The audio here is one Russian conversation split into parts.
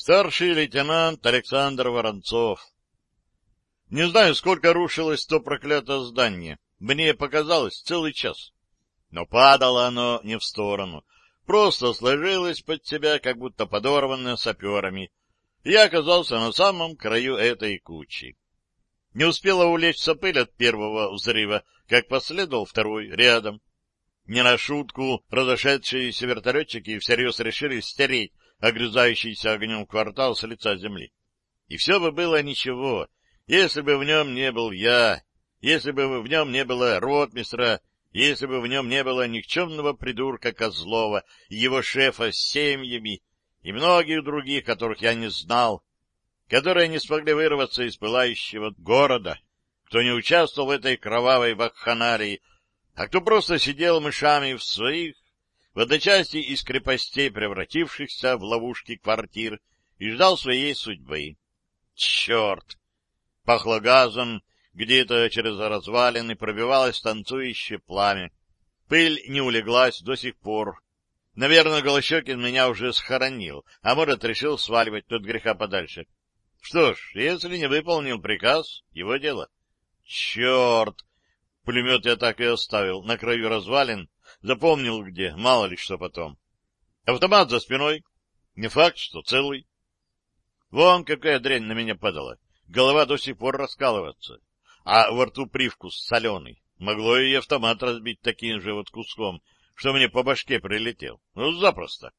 Старший лейтенант Александр Воронцов. Не знаю, сколько рушилось то проклятое здание. Мне показалось целый час. Но падало оно не в сторону. Просто сложилось под себя, как будто подорванное саперами. Я оказался на самом краю этой кучи. Не успела улечься пыль от первого взрыва, как последовал второй рядом. Не на шутку разошедшиеся вертолетчики всерьез решили стереть огрызающийся огнем квартал с лица земли. И все бы было ничего, если бы в нем не был я, если бы в нем не было ротмистра, если бы в нем не было никчемного придурка Козлова и его шефа с семьями и многих других, которых я не знал, которые не смогли вырваться из пылающего города, кто не участвовал в этой кровавой вакханалии, а кто просто сидел мышами в своих в одночасье из крепостей, превратившихся в ловушки квартир, и ждал своей судьбы. Черт! Пахло газом, где-то через развалины пробивалось танцующее пламя. Пыль не улеглась до сих пор. Наверное, Голощекин меня уже схоронил, а может, решил сваливать тот греха подальше. Что ж, если не выполнил приказ, его дело. Черт! Пулемет я так и оставил на краю развалин, Запомнил где, мало ли что потом. Автомат за спиной. Не факт, что целый. Вон какая дрянь на меня падала. Голова до сих пор раскалывается. А во рту привкус соленый. Могло и автомат разбить таким же вот куском, что мне по башке прилетел. Ну, запросто.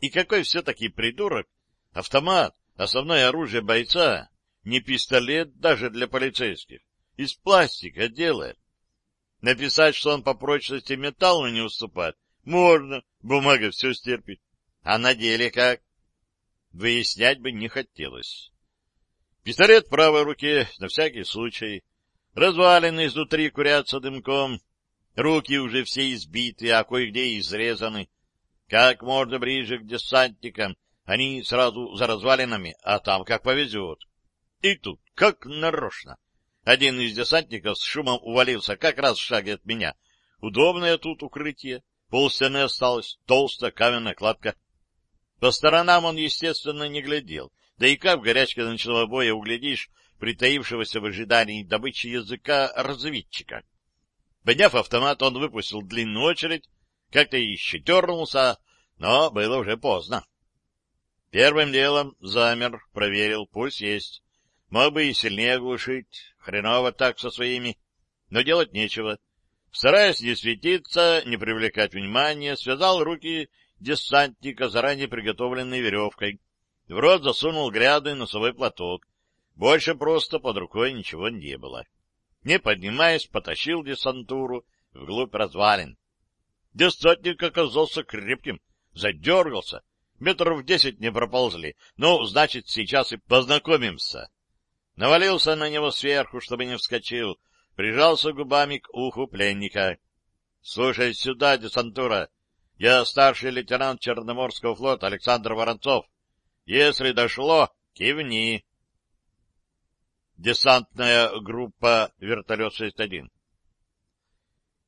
И какой все-таки придурок автомат, основное оружие бойца, не пистолет даже для полицейских, из пластика делает. Написать, что он по прочности металлу не уступает, можно, бумага все стерпит. А на деле как? Выяснять бы не хотелось. Пистолет в правой руке, на всякий случай. Развалины изнутри курятся дымком. Руки уже все избиты, а кое-где изрезаны. Как можно ближе к десантникам, они сразу за развалинами, а там как повезет. И тут, как нарочно, один из десантников с шумом увалился как раз в шаге от меня. Удобное тут укрытие. Полстены осталось, толстая каменная кладка. По сторонам он, естественно, не глядел. Да и как в горячке ночного боя углядишь притаившегося в ожидании добычи языка разведчика. Подняв автомат, он выпустил длинную очередь, как-то еще дернулся, но было уже поздно. Первым делом замер, проверил, пульс есть. Мог бы и сильнее оглушить, хреново так со своими, но делать нечего. Стараясь не светиться, не привлекать внимания, связал руки десантника заранее приготовленной веревкой. В рот засунул грязный носовой платок. Больше просто под рукой ничего не было. Не поднимаясь, потащил десантуру вглубь развалин. Десантник оказался крепким, задергался. Метров десять не проползли. Ну, значит, сейчас и познакомимся. Навалился на него сверху, чтобы не вскочил, прижался губами к уху пленника. — Слушай сюда, десантура, я старший лейтенант Черноморского флота Александр Воронцов. Если дошло, кивни. Десантная группа вертолет 6-1.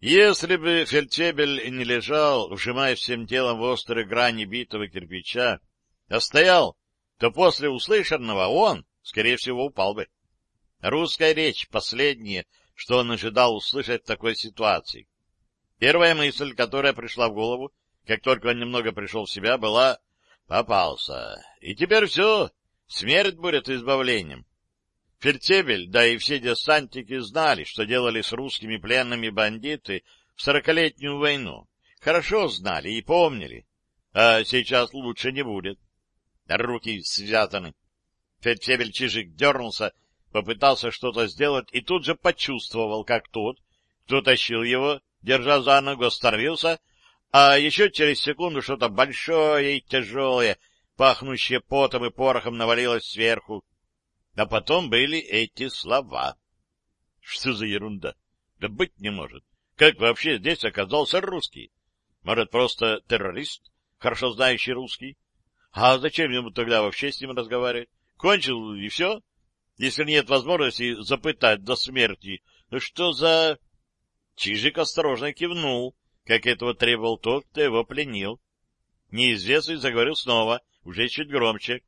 Если бы фельдфебель не лежал, вжимая всем телом в острые грани битого кирпича, а стоял, то после услышанного он скорее всего, упал бы. Русская речь — последнее, что он ожидал услышать в такой ситуации. Первая мысль, которая пришла в голову, как только он немного пришел в себя, была «попался». И теперь все, смерть будет избавлением. Фельдфебель, да и все десантники знали, что делали с русскими пленными бандиты в сорокалетнюю войну. Хорошо знали и помнили. А сейчас лучше не будет. Руки связаны, Фельдфебель Чижик дернулся, попытался что-то сделать и тут же почувствовал, как тот, кто тащил его, держа за ногу, остановился, а еще через секунду что-то большое и тяжелое, пахнущее потом и порохом, навалилось сверху. А потом были эти слова. Что за ерунда? Да быть не может. Как вообще здесь оказался русский? Может, просто террорист, хорошо знающий русский? А зачем ему тогда вообще с ним разговаривать? Кончил, и все. Если нет возможности запытать до смерти, ну что за... Чижик осторожно кивнул, как этого требовал тот, кто его пленил. Неизвестный заговорил снова, уже чуть громче.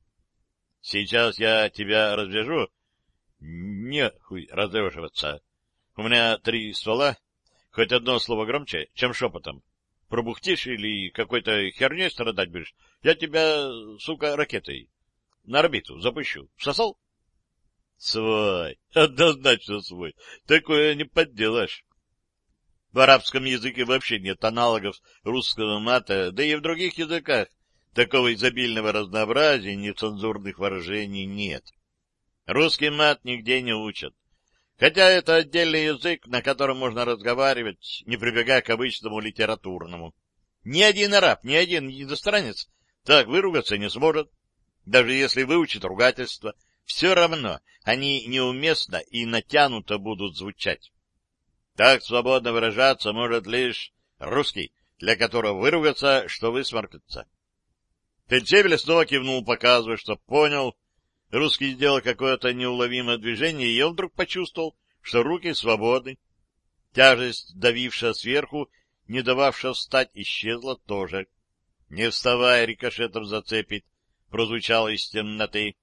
Сейчас я тебя развяжу. Не хуй развешиваться. У меня три ствола. Хоть одно слово громче, чем шепотом. Пробухтишь или какой-то херней страдать будешь, я тебя, сука, ракетой на орбиту запущу. Всосал? Свой. Однозначно свой. Такое не подделаешь. В арабском языке вообще нет аналогов русского мата, да и в других языках такого изобильного разнообразия нецензурных выражений нет. Русский мат нигде не учат. Хотя это отдельный язык, на котором можно разговаривать, не прибегая к обычному литературному. Ни один араб, ни один иностранец так выругаться не сможет. Даже если выучит ругательство, все равно они неуместно и натянуто будут звучать. Так свободно выражаться может лишь русский, для которого выругаться, что высморкаться. Фельдфебель снова кивнул, показывая, что понял. Русский сделал какое-то неуловимое движение, и он вдруг почувствовал, что руки свободны. Тяжесть, давившая сверху, не дававшая встать, исчезла тоже. Не вставая, рикошетом зацепит, прозвучало из темноты.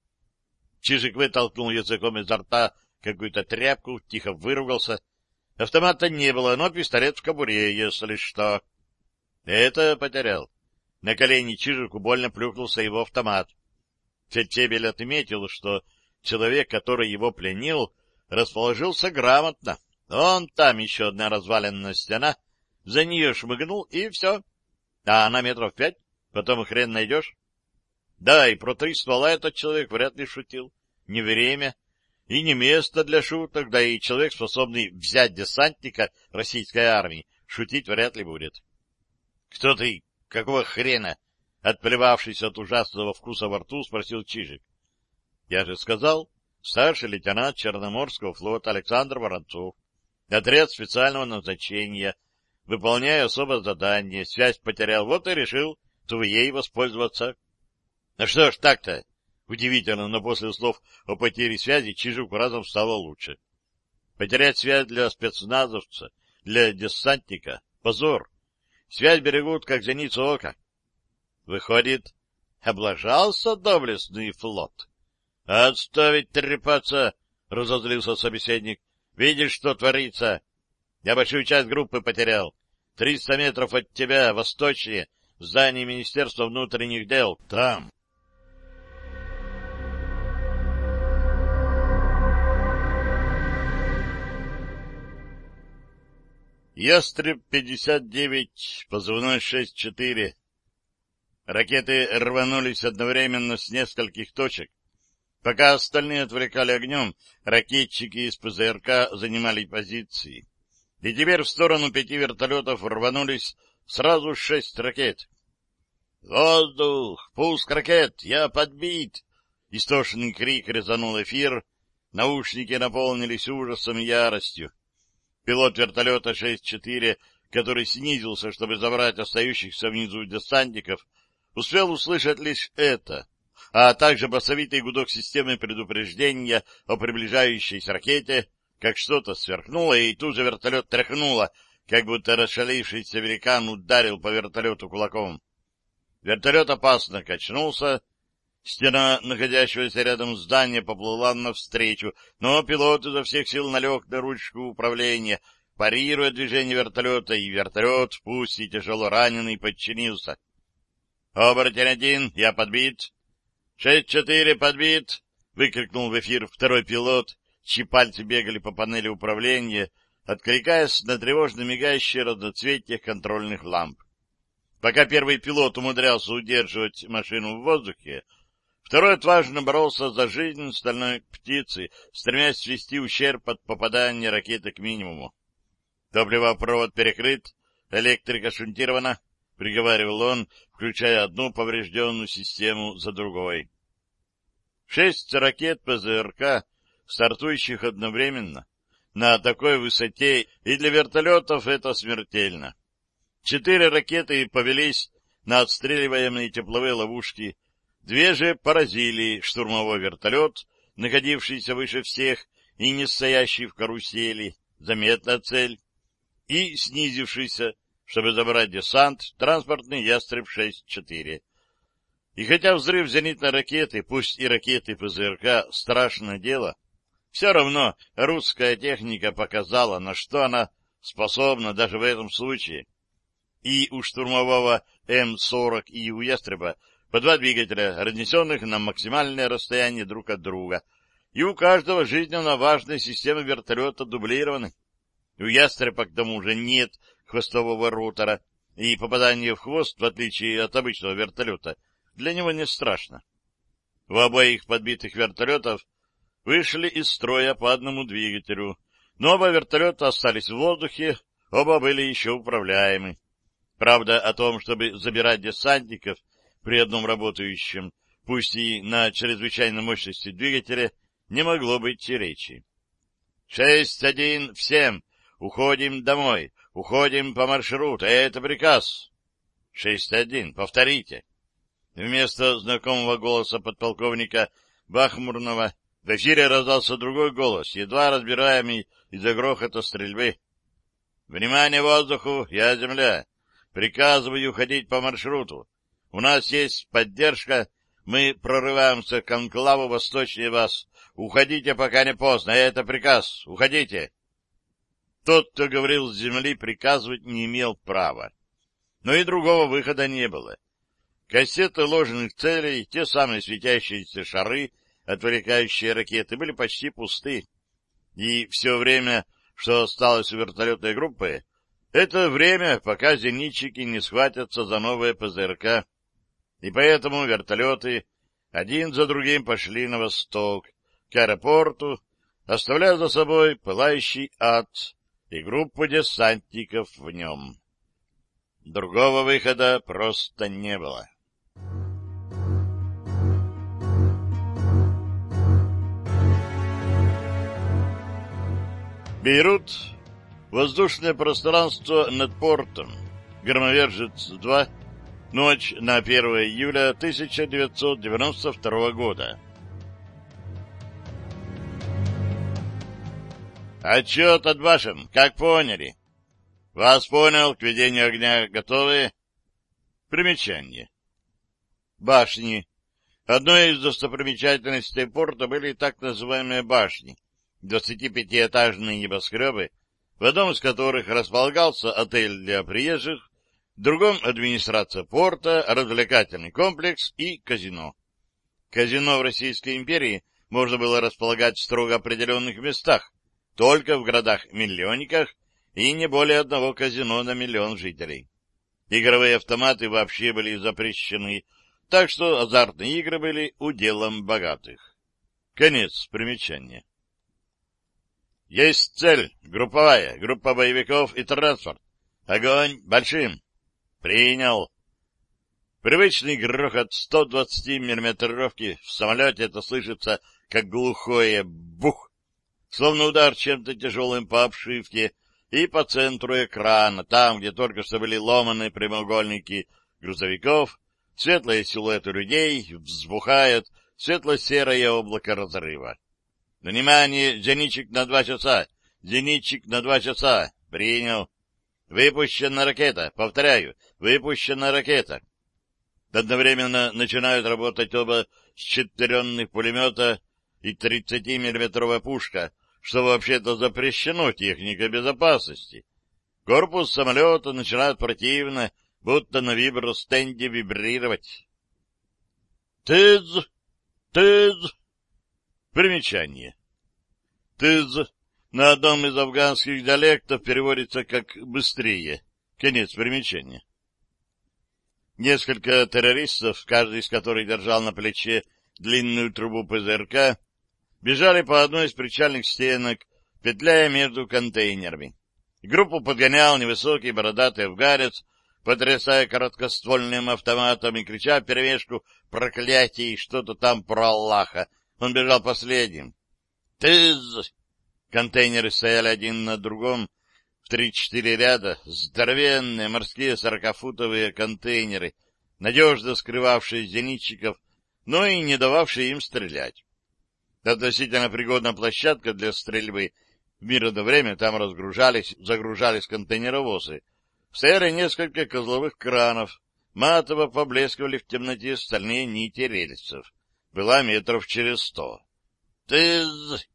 Чижик вытолкнул языком изо рта какую-то тряпку, тихо выругался, Автомата не было, но пистолет в кобуре, если что. Это потерял. На колени Чижику больно плюхнулся его автомат. Фельдфебель отметил, что человек, который его пленил, расположился грамотно. Он там еще одна разваленная стена, за нее шмыгнул, и все. А она метров пять, потом хрен найдешь. Да, и про три ствола этот человек вряд ли шутил. Не время, и не место для шуток, да и человек, способный взять десантника российской армии, шутить вряд ли будет. — Кто ты? Какого хрена? — отплевавшись от ужасного вкуса во рту, спросил Чижик. — Я же сказал, старший лейтенант Черноморского флота Александр Воронцов, отряд специального назначения, выполняя особое задание, связь потерял, вот и решил твоей воспользоваться. — Ну что ж так-то? Удивительно, но после слов о потере связи Чижику разом стало лучше. Потерять связь для спецназовца, для десантника — позор. Связь берегут, как зеницу ока. Выходит, облажался доблестный флот. — Отставить трепаться! — разозлился собеседник. — Видишь, что творится? Я большую часть группы потерял. Триста метров от тебя, восточнее, здание Министерства внутренних дел. Там. Ястреб-59, позывной 6-4. Ракеты рванулись одновременно с нескольких точек. Пока остальные отвлекали огнем, ракетчики из ПЗРК занимали позиции. И теперь в сторону пяти вертолетов рванулись сразу шесть ракет. «Воздух! Пуск ракет! Я подбит!» Истошный крик резанул эфир. Наушники наполнились ужасом и яростью. Пилот вертолета 6-4, который снизился, чтобы забрать остающихся внизу десантников, успел услышать лишь это, а также басовитый гудок системы предупреждения о приближающейся ракете, как что-то сверкнуло, и тут же вертолет тряхнуло, как будто расшалившийся великан ударил по вертолету кулаком. Вертолет опасно качнулся, Стена находящегося рядом здания поплыла навстречу, но пилот изо всех сил налег на ручку управления, парируя движение вертолета, и вертолет, пусть и тяжело раненый, подчинился. «Оборотень один, я подбит». «Шесть-четыре, подбит!» — выкрикнул в эфир второй пилот, чьи пальцы бегали по панели управления, откликаясь на тревожно мигающие разноцветия контрольных ламп. Пока первый пилот умудрялся удерживать машину в воздухе, Второй отважно боролся за жизнь стальной птицы, стремясь свести ущерб от попадания ракеты к минимуму. Топливопровод перекрыт, электрика шунтирована, — приговаривал он, включая одну поврежденную систему за другой. Шесть ракет ПЗРК, стартующих одновременно, на такой высоте, и для вертолетов это смертельно. Четыре ракеты повелись на отстреливаемые тепловые ловушки — Две же поразили штурмовой вертолет, находившийся выше всех и не стоящий в карусели, заметная цель, и снизившийся, чтобы забрать десант, транспортный «Ястреб-6-4». И хотя взрыв зенитной ракеты, пусть и ракеты ПЗРК, страшное дело, все равно русская техника показала, на что она способна даже в этом случае. И у штурмового М-40 и у Ястреба по два двигателя, разнесенных на максимальное расстояние друг от друга, и у каждого жизненно важные системы вертолета дублированы. У Ястреба, к тому же, нет хвостового ротора, и попадание в хвост, в отличие от обычного вертолета, для него не страшно. У обоих подбитых вертолетов вышли из строя по одному двигателю, но оба вертолета остались в воздухе, оба были еще управляемы. Правда, о том, чтобы забирать десантников при одном работающем, пусть и на чрезвычайной мощности двигателя, не могло быть и речи. «Шесть один всем! Уходим домой! Уходим по маршруту! Это приказ!» «Шесть один! Повторите!» Вместо знакомого голоса подполковника Бахмурного в эфире раздался другой голос, едва разбираемый из-за грохота стрельбы. «Внимание воздуху! Я земля! Приказываю уходить по маршруту. У нас есть поддержка. Мы прорываемся к анклаву восточнее вас. Уходите, пока не поздно. Это приказ. Уходите. Тот, кто говорил с земли, приказывать не имел права. Но и другого выхода не было. Кассеты ложных целей, те самые светящиеся шары, отвлекающие ракеты, были почти пусты. И все время, что осталось у вертолетной группы, это время, пока зенитчики не схватятся за новые ПЗРК. И поэтому вертолеты один за другим пошли на восток, к аэропорту, оставляя за собой пылающий ад и группу десантников в нем. Другого выхода просто не было. Бейрут Воздушное пространство над портом. Громовержец-2. Ночь на 1 июля 1992 года. Отчет от башен, как поняли? Вас понял, к ведению огня готовы? Примечание. Башни. Одной из достопримечательностей порта были так называемые башни. 25-этажные небоскребы, в одном из которых располагался отель для приезжих, другом — администрация порта, развлекательный комплекс и казино. Казино в Российской империи можно было располагать в строго определенных местах, только в городах-миллионниках и не более одного казино на миллион жителей. Игровые автоматы вообще были запрещены, так что азартные игры были уделом богатых. Конец примечания. Есть цель. Групповая. Группа боевиков и транспорт. Огонь. Большим. Принял. Привычный грохот 120 миллиметровки в самолете это слышится, как глухое бух, словно удар чем-то тяжелым по обшивке и по центру экрана, там, где только что были ломаны прямоугольники грузовиков, светлые силуэты людей взбухает светло-серое облако разрыва. Внимание, зенитчик на два часа! Зенитчик на два часа! Принял. Выпущена ракета. Повторяю, выпущена ракета. Одновременно начинают работать оба счетверенных пулемета и 30-миллиметровая пушка, что вообще-то запрещено техникой безопасности. Корпус самолета начинает противно, будто на вибростенде вибрировать. «Тыдз! Тыдз!» Примечание. Тыз на одном из афганских диалектов переводится как «быстрее». Конец примечания. Несколько террористов, каждый из которых держал на плече длинную трубу ПЗРК, бежали по одной из причальных стенок, петляя между контейнерами. Группу подгонял невысокий бородатый афганец, потрясая короткоствольным автоматом и крича перемешку проклятий что-то там про Аллаха, он бежал последним. «Тыз!» Контейнеры стояли один на другом в три-четыре ряда, здоровенные морские сорокафутовые контейнеры, надежно скрывавшие зенитчиков, но и не дававшие им стрелять. Относительно пригодная площадка для стрельбы. В мирное время там разгружались, загружались контейнеровозы. Стояли несколько козловых кранов, матово поблескивали в темноте стальные нити рельсов. Была метров через сто. «Тыз!»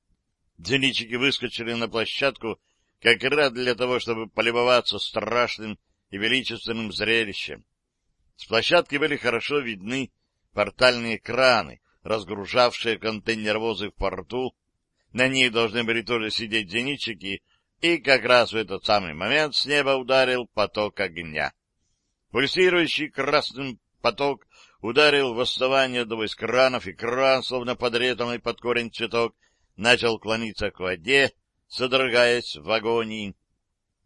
Зенитчики выскочили на площадку как раз для того, чтобы полюбоваться страшным и величественным зрелищем. С площадки были хорошо видны портальные краны, разгружавшие контейнеровозы в порту. На них должны были тоже сидеть зенитчики, и как раз в этот самый момент с неба ударил поток огня. Пульсирующий красным поток ударил в основание из кранов, и кран, словно подрезанный под корень цветок, начал клониться к воде, содрогаясь в агонии.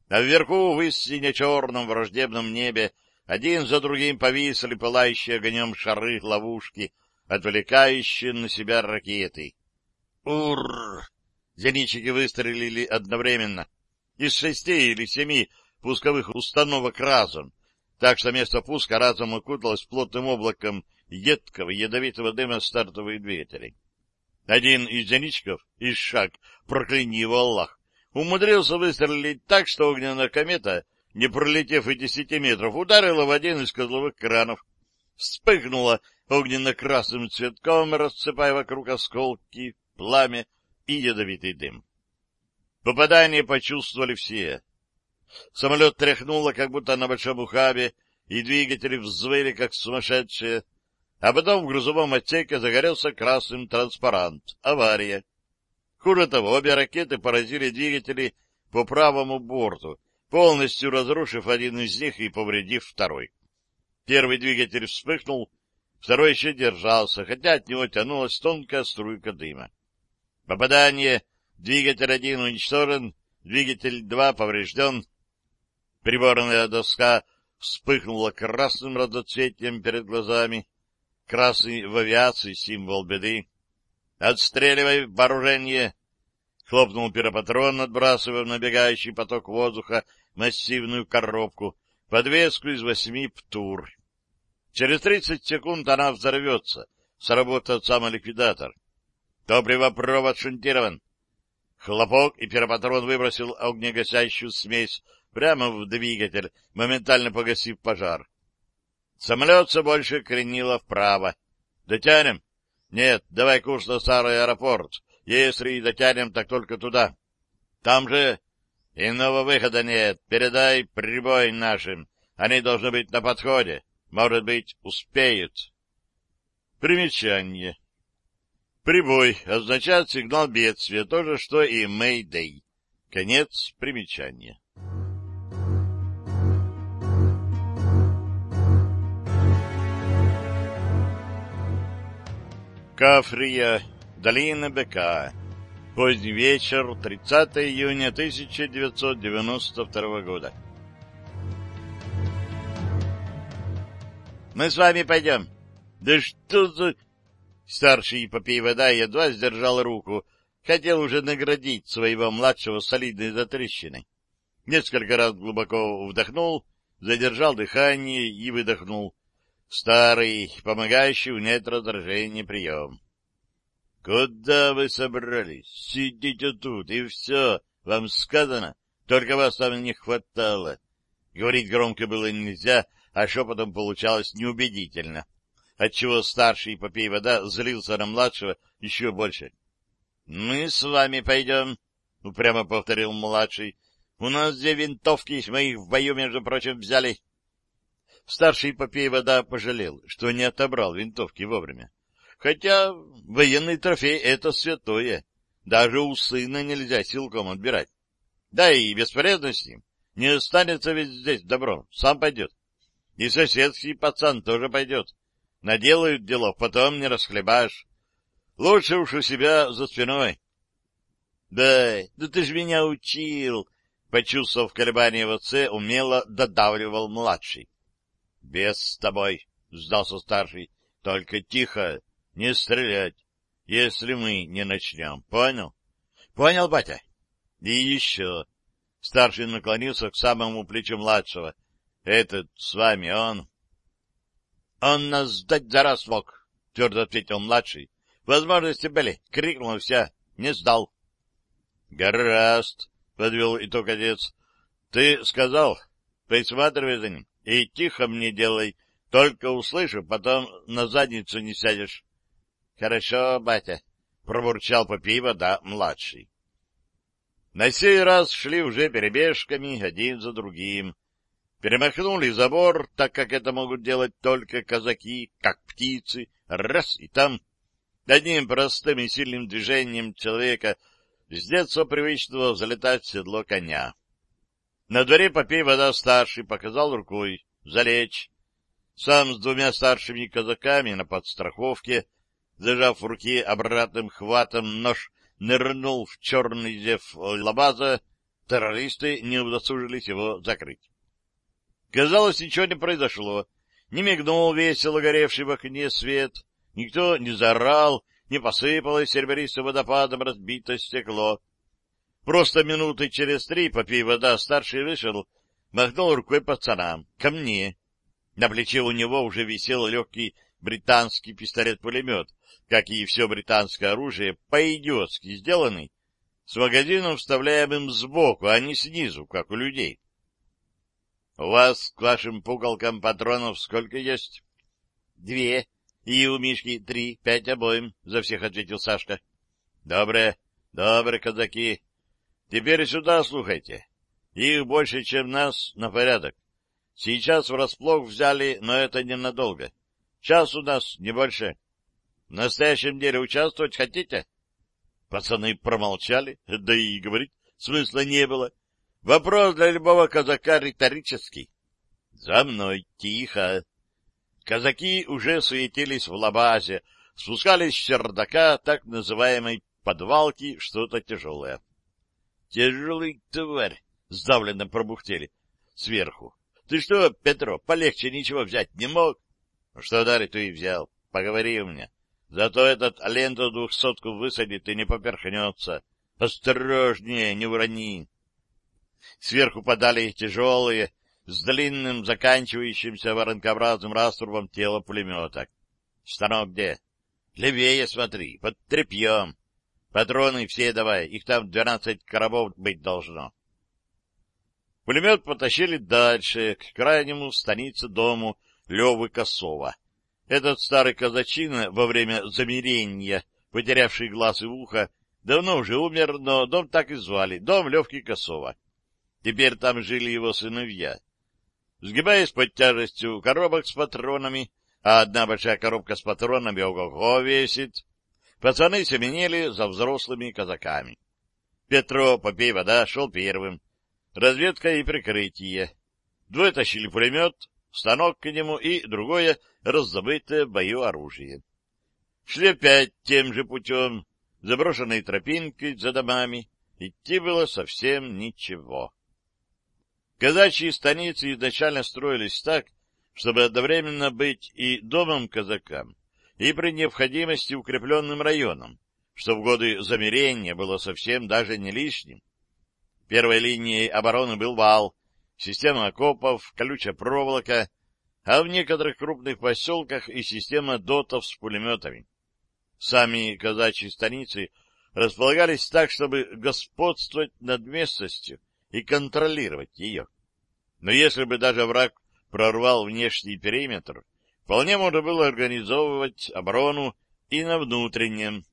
А вверху, в истине черном враждебном небе, один за другим повисли пылающие огнем шары ловушки, отвлекающие на себя ракеты. Ур! Зенитчики выстрелили одновременно. Из шести или семи пусковых установок разом, так что место пуска разом окуталось плотным облаком едкого ядовитого дыма стартовых двигателей. Один из зенитчиков, из шаг, прокляни его Аллах, умудрился выстрелить так, что огненная комета, не пролетев и десяти метров, ударила в один из козловых кранов, вспыхнула огненно-красным цветком, рассыпая вокруг осколки, пламя и ядовитый дым. Попадание почувствовали все. Самолет тряхнуло, как будто на большом ухабе, и двигатели взвыли, как сумасшедшие. А потом в грузовом отсеке загорелся красным транспарант. Авария. Хуже того, обе ракеты поразили двигатели по правому борту, полностью разрушив один из них и повредив второй. Первый двигатель вспыхнул, второй еще держался, хотя от него тянулась тонкая струйка дыма. Попадание. Двигатель один уничтожен, двигатель два поврежден. Приборная доска вспыхнула красным разноцветием перед глазами. Красный в авиации — символ беды. «Отстреливай вооружение!» Хлопнул пиропатрон, отбрасывая в набегающий поток воздуха массивную коробку, подвеску из восьми птур. Через тридцать секунд она взорвется, сработает самоликвидатор. Топливопровод шунтирован. Хлопок, и пиропатрон выбросил огнегасящую смесь прямо в двигатель, моментально погасив пожар. Самолет все больше кренило вправо. Дотянем? Нет, давай курс на старый аэропорт. Если и дотянем, так только туда. Там же иного выхода нет. Передай прибой нашим. Они должны быть на подходе. Может быть, успеют. Примечание. Прибой означает сигнал бедствия, то же, что и Мэйдэй. Конец примечания. Кафрия, долина Бека. Поздний вечер, 30 июня 1992 года. «Мы с вами пойдем». «Да что за...» Старший Попей Вода едва сдержал руку, хотел уже наградить своего младшего солидной затрещиной. Несколько раз глубоко вдохнул, задержал дыхание и выдохнул. Старый, помогающий унять раздражение прием. — Куда вы собрались? Сидите тут, и все, вам сказано, только вас там не хватало. Говорить громко было нельзя, а шепотом получалось неубедительно, отчего старший попей вода злился на младшего еще больше. — Мы с вами пойдем, — упрямо повторил младший. — У нас две винтовки, мы их в бою, между прочим, взяли. Старший Попей вода пожалел, что не отобрал винтовки вовремя. Хотя военный трофей — это святое. Даже у сына нельзя силком отбирать. Да и бесполезно с ним. Не останется ведь здесь добро, сам пойдет. И соседский пацан тоже пойдет. Наделают делов, потом не расхлебаешь. Лучше уж у себя за спиной. — Да, да ты ж меня учил! — почувствовав колебания в отце, умело додавливал младший. — Без с тобой, — сдался старший. — Только тихо, не стрелять, если мы не начнем. Понял? — Понял, батя. — И еще. Старший наклонился к самому плечу младшего. — Этот с вами, он... — Он нас сдать за раз мог, — твердо ответил младший. — Возможности были. Крикнул вся. Не сдал. — Гораст, — подвел итог отец. — Ты сказал, присматривай за ним. И тихо мне делай, Только услышу, потом на задницу не сядешь. — Хорошо, батя, — пробурчал попей вода младший. На сей раз шли уже перебежками один за другим. Перемахнули забор, так как это могут делать только казаки, как птицы, раз и там. Одним простым и сильным движением человека с детства привычного взлетать в седло коня. На дворе попей вода старший показал рукой «залечь». Сам с двумя старшими казаками на подстраховке, зажав в руке обратным хватом нож, нырнул в черный зев лабаза, террористы не удосужились его закрыть. Казалось, ничего не произошло. Не мигнул весело горевший в окне свет, никто не заорал, не посыпалось серебристым водопадом разбитое стекло. Просто минуты через три, попей вода, старший вышел, махнул рукой пацанам. Ко мне. На плече у него уже висел легкий британский пистолет-пулемет, как и все британское оружие, по-идиотски сделанный, с магазином, вставляемым сбоку, а не снизу, как у людей. — У вас к вашим пукалкам патронов сколько есть? — Две. И у Мишки три, пять обоим, — за всех ответил Сашка. — Добре, добре, казаки. Теперь сюда слухайте. Их больше, чем нас, на порядок. Сейчас врасплох взяли, но это ненадолго. Час у нас, не больше. В настоящем деле участвовать хотите? Пацаны промолчали, да и говорить смысла не было. Вопрос для любого казака риторический. За мной, тихо. Казаки уже суетились в лабазе, спускались с чердака так называемой подвалки что-то тяжелое. Тяжелый тварь, сдавленно пробухтели сверху. Ты что, Петро, полегче ничего взять не мог? Ну что, Дарья, ты и взял. Поговори у меня. Зато этот ленту двухсотку высадит и не поперхнется. Осторожнее, не урони. Сверху подали тяжелые, с длинным, заканчивающимся воронкообразным раструбом тело пулемета. Станок где? Левее смотри, под тряпьем. Патроны все давай, их там двенадцать коробов быть должно. Пулемет потащили дальше, к крайнему станице дому Левы Косова. Этот старый казачина во время замерения, потерявший глаз и ухо, давно уже умер, но дом так и звали — дом Левки Косова. Теперь там жили его сыновья. Сгибаясь под тяжестью коробок с патронами, а одна большая коробка с патронами ого-го весит, пацаны семенили за взрослыми казаками. Петро, попей вода, шел первым. Разведка и прикрытие. Двое тащили пулемет, станок к нему и другое раззабытое бою оружие. Шли опять тем же путем, заброшенной тропинкой за домами. Идти было совсем ничего. Казачьи станицы изначально строились так, чтобы одновременно быть и домом казакам, и при необходимости укрепленным районом, что в годы замерения было совсем даже не лишним. Первой линией обороны был вал, система окопов, колючая проволока, а в некоторых крупных поселках и система дотов с пулеметами. Сами казачьи станицы располагались так, чтобы господствовать над местностью и контролировать ее. Но если бы даже враг прорвал внешний периметр, вполне можно было организовывать оборону и на внутреннем.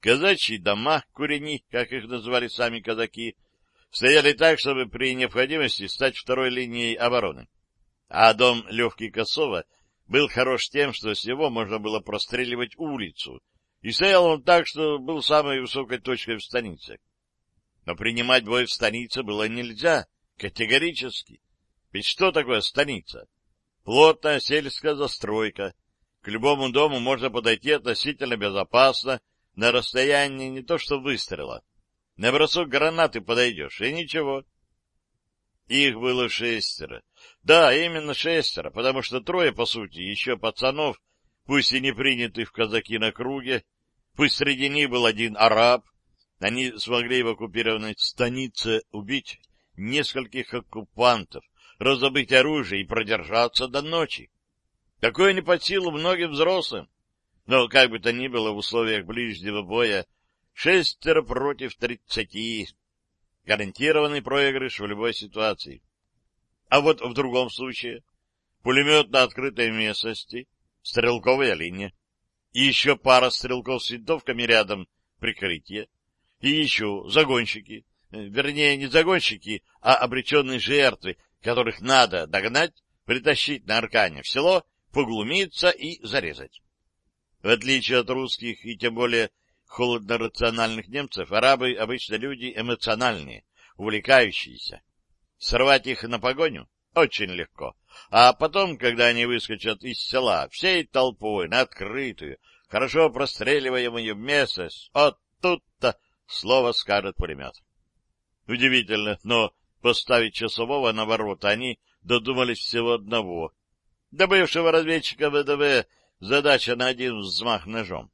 Казачьи дома, курени, как их называли сами казаки, стояли так, чтобы при необходимости стать второй линией обороны. А дом Левки Косова был хорош тем, что с него можно было простреливать улицу, и стоял он так, что был самой высокой точкой в станице. Но принимать бой в станице было нельзя, категорически. Ведь что такое станица? Плотная сельская застройка. К любому дому можно подойти относительно безопасно, на расстоянии не то что выстрела, на бросок гранаты подойдешь, и ничего. Их было шестеро. Да, именно шестеро, потому что трое, по сути, еще пацанов, пусть и не принятых в казаки на круге, пусть среди них был один араб, они смогли в оккупированной станице убить нескольких оккупантов, раздобыть оружие и продержаться до ночи. Такое не под силу многим взрослым. Но, как бы то ни было, в условиях ближнего боя Шестеро против тридцати. Гарантированный проигрыш в любой ситуации. А вот в другом случае пулемет на открытой местности, стрелковая линия, и еще пара стрелков с винтовками рядом, прикрытие, и еще загонщики, э, вернее, не загонщики, а обреченные жертвы, которых надо догнать, притащить на аркане в село, поглумиться и зарезать. В отличие от русских и тем более холодно-рациональных немцев, арабы обычно люди эмоциональные, увлекающиеся. Сорвать их на погоню очень легко. А потом, когда они выскочат из села всей толпой на открытую, хорошо простреливаемую местность, вот тут-то слово скажет пулемет. Удивительно, но поставить часового на ворота они додумались всего одного. До бывшего разведчика ВДВ задача на один взмах ножом.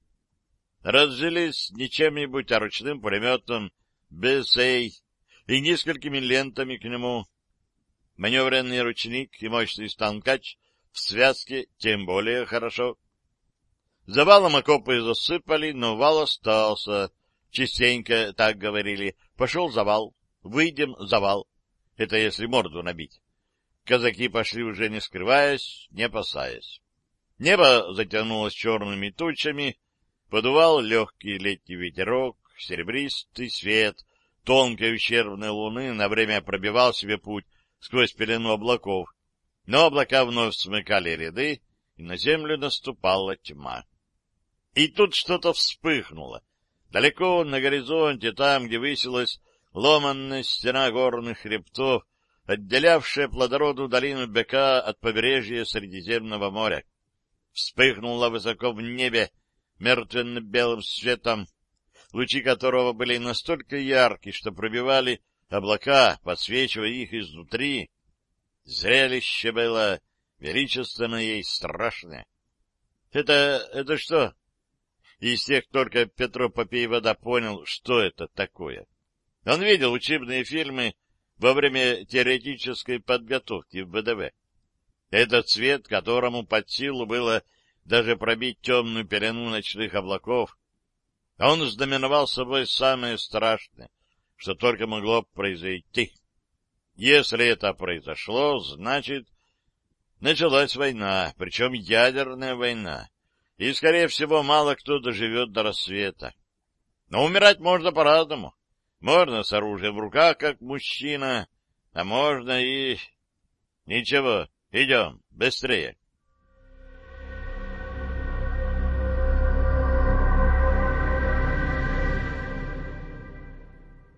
Разжились не чем-нибудь, а ручным пулеметом БСА и несколькими лентами к нему. Маневренный ручник и мощный станкач в связке тем более хорошо. Завалом окопы засыпали, но вал остался. Частенько так говорили. Пошел завал, выйдем завал. Это если морду набить. Казаки пошли уже не скрываясь, не опасаясь. Небо затянулось черными тучами, подувал легкий летний ветерок, серебристый свет тонкой ущербной луны на время пробивал себе путь сквозь пелену облаков, но облака вновь смыкали ряды, и на землю наступала тьма. И тут что-то вспыхнуло. Далеко на горизонте, там, где высилась ломанная стена горных хребтов, отделявшая плодородную долину Бека от побережья Средиземного моря. Вспыхнула высоко в небе мертвенно-белым светом, лучи которого были настолько яркие, что пробивали облака, подсвечивая их изнутри. Зрелище было величественное и страшное. — Это... это что? Из тех только Петро Попей вода понял, что это такое. Он видел учебные фильмы во время теоретической подготовки в ВДВ. Этот цвет, которому под силу было даже пробить темную пелену ночных облаков, он знаменовал собой самое страшное, что только могло произойти. Если это произошло, значит, началась война, причем ядерная война, и, скорее всего, мало кто доживет до рассвета. Но умирать можно по-разному. Можно с оружием в руках, как мужчина, а можно и... Ничего, идем, быстрее.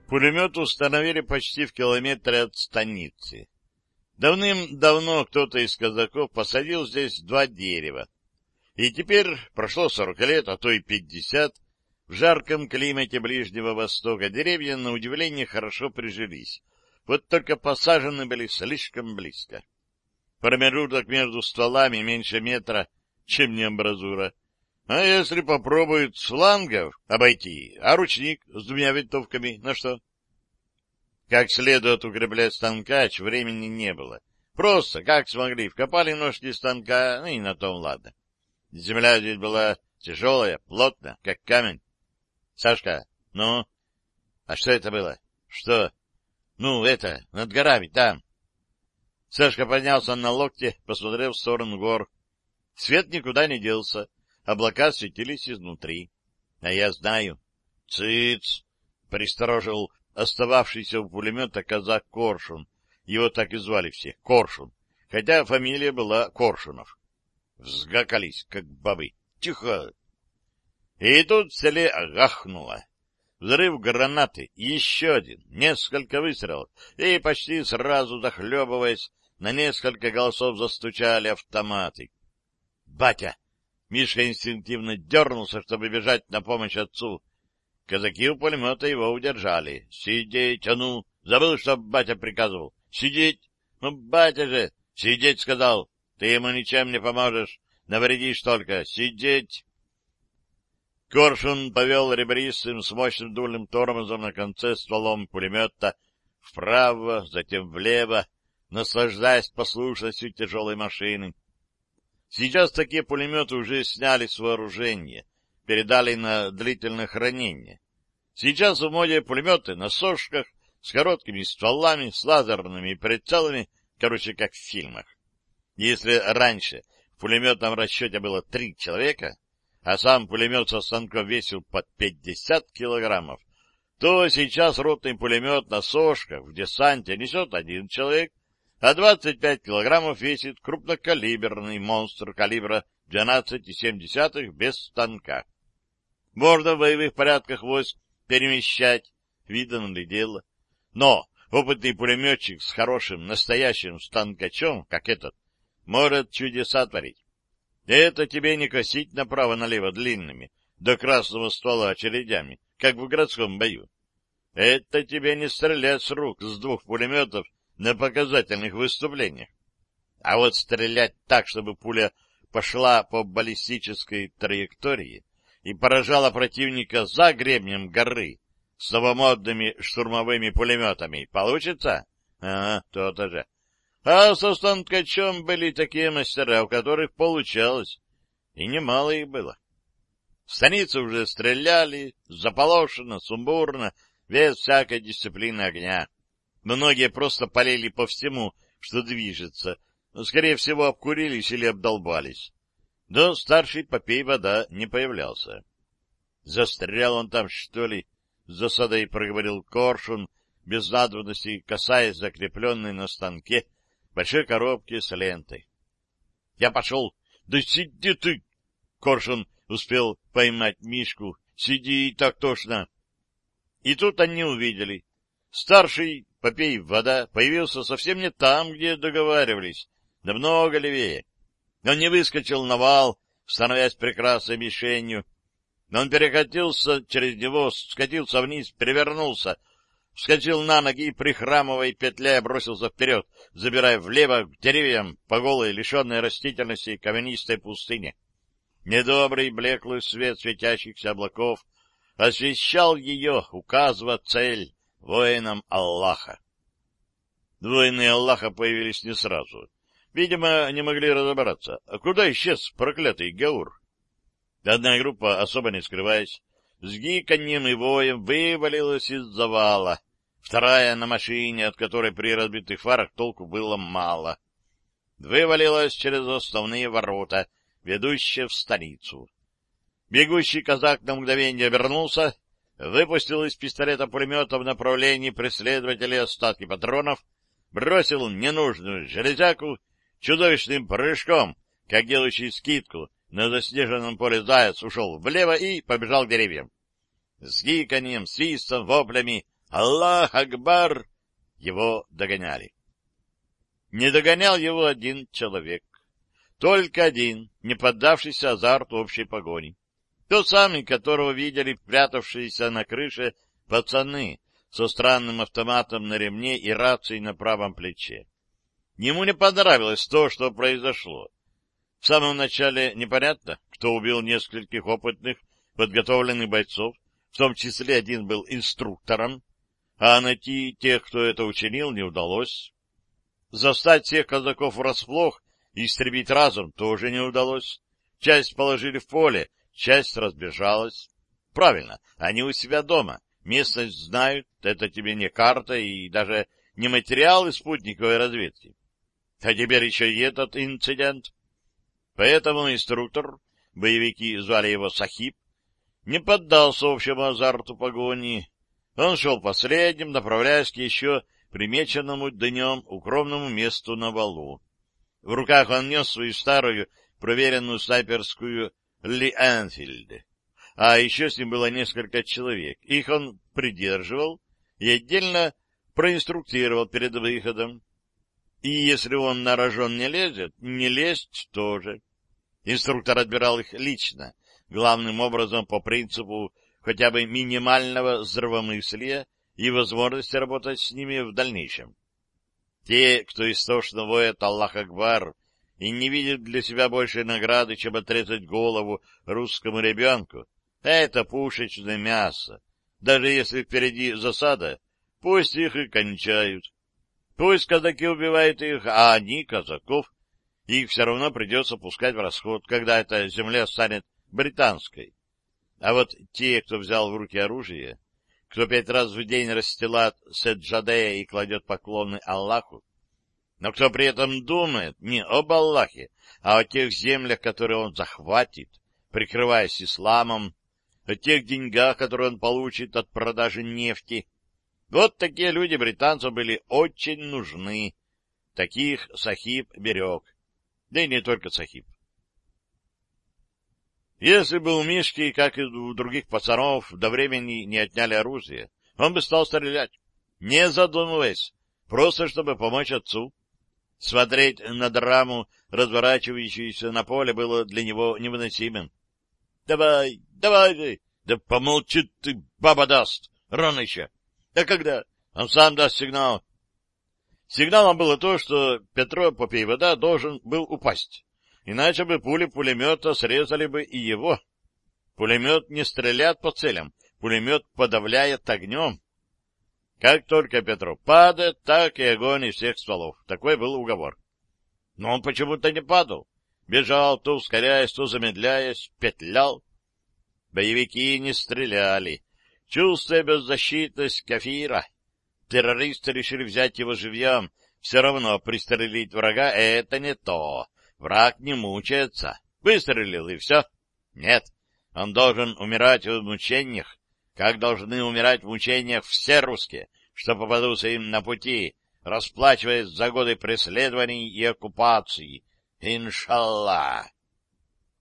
Пулемет установили почти в километре от станицы. Давным-давно кто-то из казаков посадил здесь два дерева. И теперь прошло сорок лет, а то и пятьдесят, в жарком климате Ближнего Востока деревья, на удивление, хорошо прижились. Вот только посажены были слишком близко. Промежуток между стволами меньше метра, чем не амбразура. А если попробуют слангов обойти, а ручник с двумя винтовками, на что? Как следует укреплять станкач, времени не было. Просто, как смогли, вкопали ножки станка, ну и на том ладно. Земля здесь была тяжелая, плотная, как камень. Сашка, ну? А что это было? Что? Ну, это, над горами, там. Сашка поднялся на локте, посмотрел в сторону гор. Свет никуда не делся, облака светились изнутри. А я знаю. Цыц! Присторожил остававшийся у пулемета казак Коршун. Его так и звали все, Коршун, хотя фамилия была Коршунов. Взгакались, как бабы. Тихо! И тут в селе гахнуло. Взрыв гранаты, еще один, несколько выстрелов, и почти сразу, захлебываясь, на несколько голосов застучали автоматы. «Батя!» Мишка инстинктивно дернулся, чтобы бежать на помощь отцу. Казаки у пулемета его удержали. «Сидеть, а ну! Забыл, что батя приказывал. Сидеть! Ну, батя же! Сидеть, сказал! Ты ему ничем не поможешь, навредишь только. Сидеть!» Коршун повел ребристым с мощным дульным тормозом на конце стволом пулемета вправо, затем влево, наслаждаясь послушностью тяжелой машины. Сейчас такие пулеметы уже сняли с вооружения, передали на длительное хранение. Сейчас в моде пулеметы на сошках, с короткими стволами, с лазерными прицелами, короче, как в фильмах. Если раньше в пулеметном расчете было три человека, а сам пулемет со станком весил под 50 килограммов, то сейчас ротный пулемет на сошках в десанте несет один человек, а 25 килограммов весит крупнокалиберный монстр калибра 12,7 без станка. Можно в боевых порядках войск перемещать, видно ли дело. Но опытный пулеметчик с хорошим настоящим станкачом, как этот, может чудеса творить. Это тебе не косить направо-налево длинными, до красного ствола очередями, как в городском бою. Это тебе не стрелять с рук с двух пулеметов на показательных выступлениях. А вот стрелять так, чтобы пуля пошла по баллистической траектории и поражала противника за гребнем горы с новомодными штурмовыми пулеметами, получится? А, то-то же. А со станкачом были такие мастера, у которых получалось, и немало их было. В станицу уже стреляли, заполошенно, сумбурно, без всякой дисциплины огня. Многие просто полили по всему, что движется, но, скорее всего, обкурились или обдолбались. Но старший попей вода не появлялся. Застрял он там, что ли? С засадой проговорил Коршун, без надобности касаясь закрепленной на станке большой коробки с лентой. Я пошел. Да сиди ты! Коршун успел поймать Мишку. Сиди, так тошно. И тут они увидели. Старший попей вода, появился совсем не там, где договаривались, намного левее. Он не выскочил на вал, становясь прекрасной мишенью, но он перекатился через него, скатился вниз, перевернулся, вскочил на ноги и, прихрамывая петляя, бросился вперед, забирая влево к деревьям по голой, лишенной растительности каменистой пустыне. Недобрый блеклый свет светящихся облаков освещал ее, указывая цель, воинам Аллаха. Воины Аллаха появились не сразу. Видимо, не могли разобраться, а куда исчез проклятый Гаур. Одна группа, особо не скрываясь, с гиканьем и воем вывалилась из завала, вторая на машине, от которой при разбитых фарах толку было мало. Вывалилась через основные ворота, ведущие в станицу. Бегущий казак на мгновение обернулся, выпустил из пистолета-пулемета в направлении преследователей остатки патронов, бросил ненужную железяку, чудовищным прыжком, как делающий скидку, на заснеженном поле заяц ушел влево и побежал к деревьям. С гиканьем, свистом, воплями «Аллах Акбар!» его догоняли. Не догонял его один человек. Только один, не поддавшийся азарту общей погони. Тот самый, которого видели прятавшиеся на крыше пацаны со странным автоматом на ремне и рацией на правом плече. Ему не понравилось то, что произошло. В самом начале непонятно, кто убил нескольких опытных, подготовленных бойцов, в том числе один был инструктором, а найти тех, кто это учинил, не удалось. Застать всех казаков врасплох и истребить разум тоже не удалось. Часть положили в поле, Часть разбежалась. Правильно, они у себя дома. Местность знают, это тебе не карта и даже не материалы спутниковой разведки. А теперь еще и этот инцидент. Поэтому инструктор, боевики звали его Сахиб, не поддался общему азарту погони. Он шел последним, направляясь к еще примеченному днем укромному месту на валу. В руках он нес свою старую, проверенную снайперскую ли Энфильд. А еще с ним было несколько человек. Их он придерживал и отдельно проинструктировал перед выходом. И если он на рожон не лезет, не лезть тоже. Инструктор отбирал их лично, главным образом по принципу хотя бы минимального здравомыслия и возможности работать с ними в дальнейшем. Те, кто истошно воет Аллах Акбар и не видит для себя большей награды, чем отрезать голову русскому ребенку, это пушечное мясо. Даже если впереди засада, пусть их и кончают. Пусть казаки убивают их, а они, казаков, их все равно придется пускать в расход, когда эта земля станет британской. А вот те, кто взял в руки оружие, кто пять раз в день расстилает седжадея и кладет поклоны Аллаху, Но кто при этом думает не об Аллахе, а о тех землях, которые он захватит, прикрываясь исламом, о тех деньгах, которые он получит от продажи нефти. Вот такие люди британцам были очень нужны. Таких Сахиб берег. Да и не только Сахиб. Если бы у Мишки, как и у других пацанов, до времени не отняли оружие, он бы стал стрелять, не задумываясь, просто чтобы помочь отцу. Смотреть на драму, разворачивающуюся на поле, было для него невыносимым. — Давай, давай же! Да помолчи ты, баба даст! Рано еще! Да когда? Он сам даст сигнал. Сигналом было то, что Петро попей вода должен был упасть, иначе бы пули пулемета срезали бы и его. Пулемет не стреляет по целям, пулемет подавляет огнем. Как только Петро падает, так и огонь из всех стволов. Такой был уговор. Но он почему-то не падал. Бежал, то ускоряясь, то замедляясь, петлял. Боевики не стреляли. Чувствуя беззащитность Кафира, террористы решили взять его живьем. Все равно пристрелить врага — это не то. Враг не мучается. Выстрелил, и все. Нет, он должен умирать в мучениях, как должны умирать в мучениях все русские, что попадутся им на пути, расплачиваясь за годы преследований и оккупации. Иншаллах!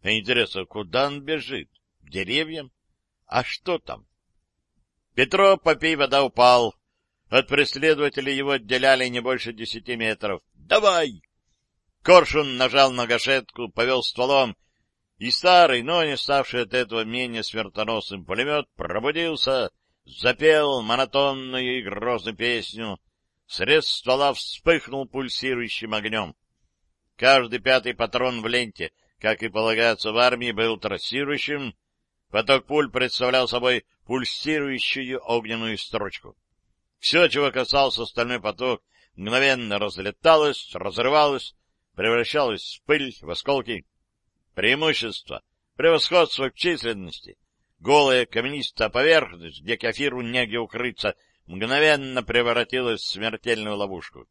Интересно, куда он бежит? К деревьям? А что там? Петро, попей, вода упал. От преследователей его отделяли не больше десяти метров. «Давай!» Коршун нажал на гашетку, повел стволом, и старый, но не ставший от этого менее смертоносным пулемет пробудился, запел монотонную и грозную песню. Срез ствола вспыхнул пульсирующим огнем. Каждый пятый патрон в ленте, как и полагается в армии, был трассирующим. Поток пуль представлял собой пульсирующую огненную строчку. Все, чего касался стальной поток, мгновенно разлеталось, разрывалось, превращалось в пыль, в осколки. Преимущество, превосходство в численности, голая каменистая поверхность, где кафиру негде укрыться, мгновенно превратилась в смертельную ловушку.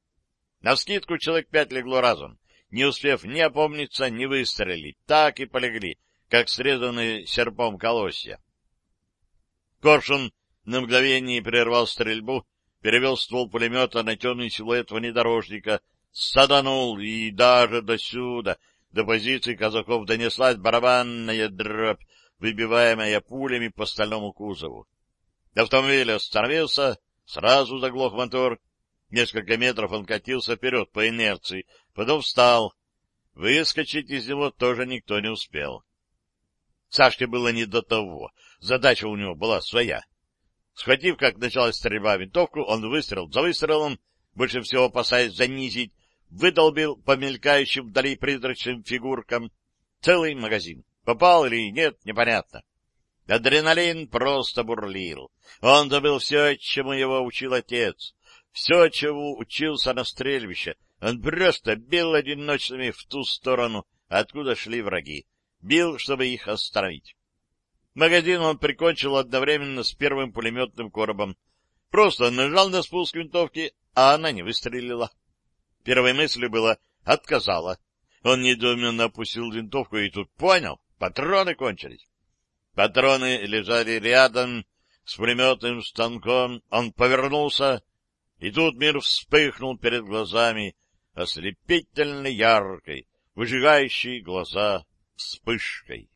Навскидку человек пять легло разом, не успев ни опомниться, ни выстрелить, так и полегли, как срезанные серпом колосья. Коршун на мгновение прервал стрельбу, перевел ствол пулемета на темный силуэт внедорожника, саданул, и даже до сюда, до позиции казаков донеслась барабанная дробь, выбиваемая пулями по стальному кузову. Автомобиль остановился, сразу заглох мотор. Несколько метров он катился вперед по инерции, потом встал. Выскочить из него тоже никто не успел. Сашке было не до того. Задача у него была своя. Схватив, как началась стрельба, винтовку, он выстрел за выстрелом, больше всего опасаясь занизить, выдолбил по мелькающим вдали призрачным фигуркам целый магазин. Попал или нет, непонятно. Адреналин просто бурлил. Он забыл все, чему его учил отец. Все, чему учился на стрельбище. Он просто бил одиночными в ту сторону, откуда шли враги. Бил, чтобы их остановить. Магазин он прикончил одновременно с первым пулеметным коробом. Просто нажал на спуск винтовки, а она не выстрелила. Первой мыслью было «отказала». Он недоуменно опустил винтовку и тут понял — патроны кончились. Патроны лежали рядом с пулеметным станком. Он повернулся, и тут мир вспыхнул перед глазами ослепительно яркой, выжигающей глаза вспышкой.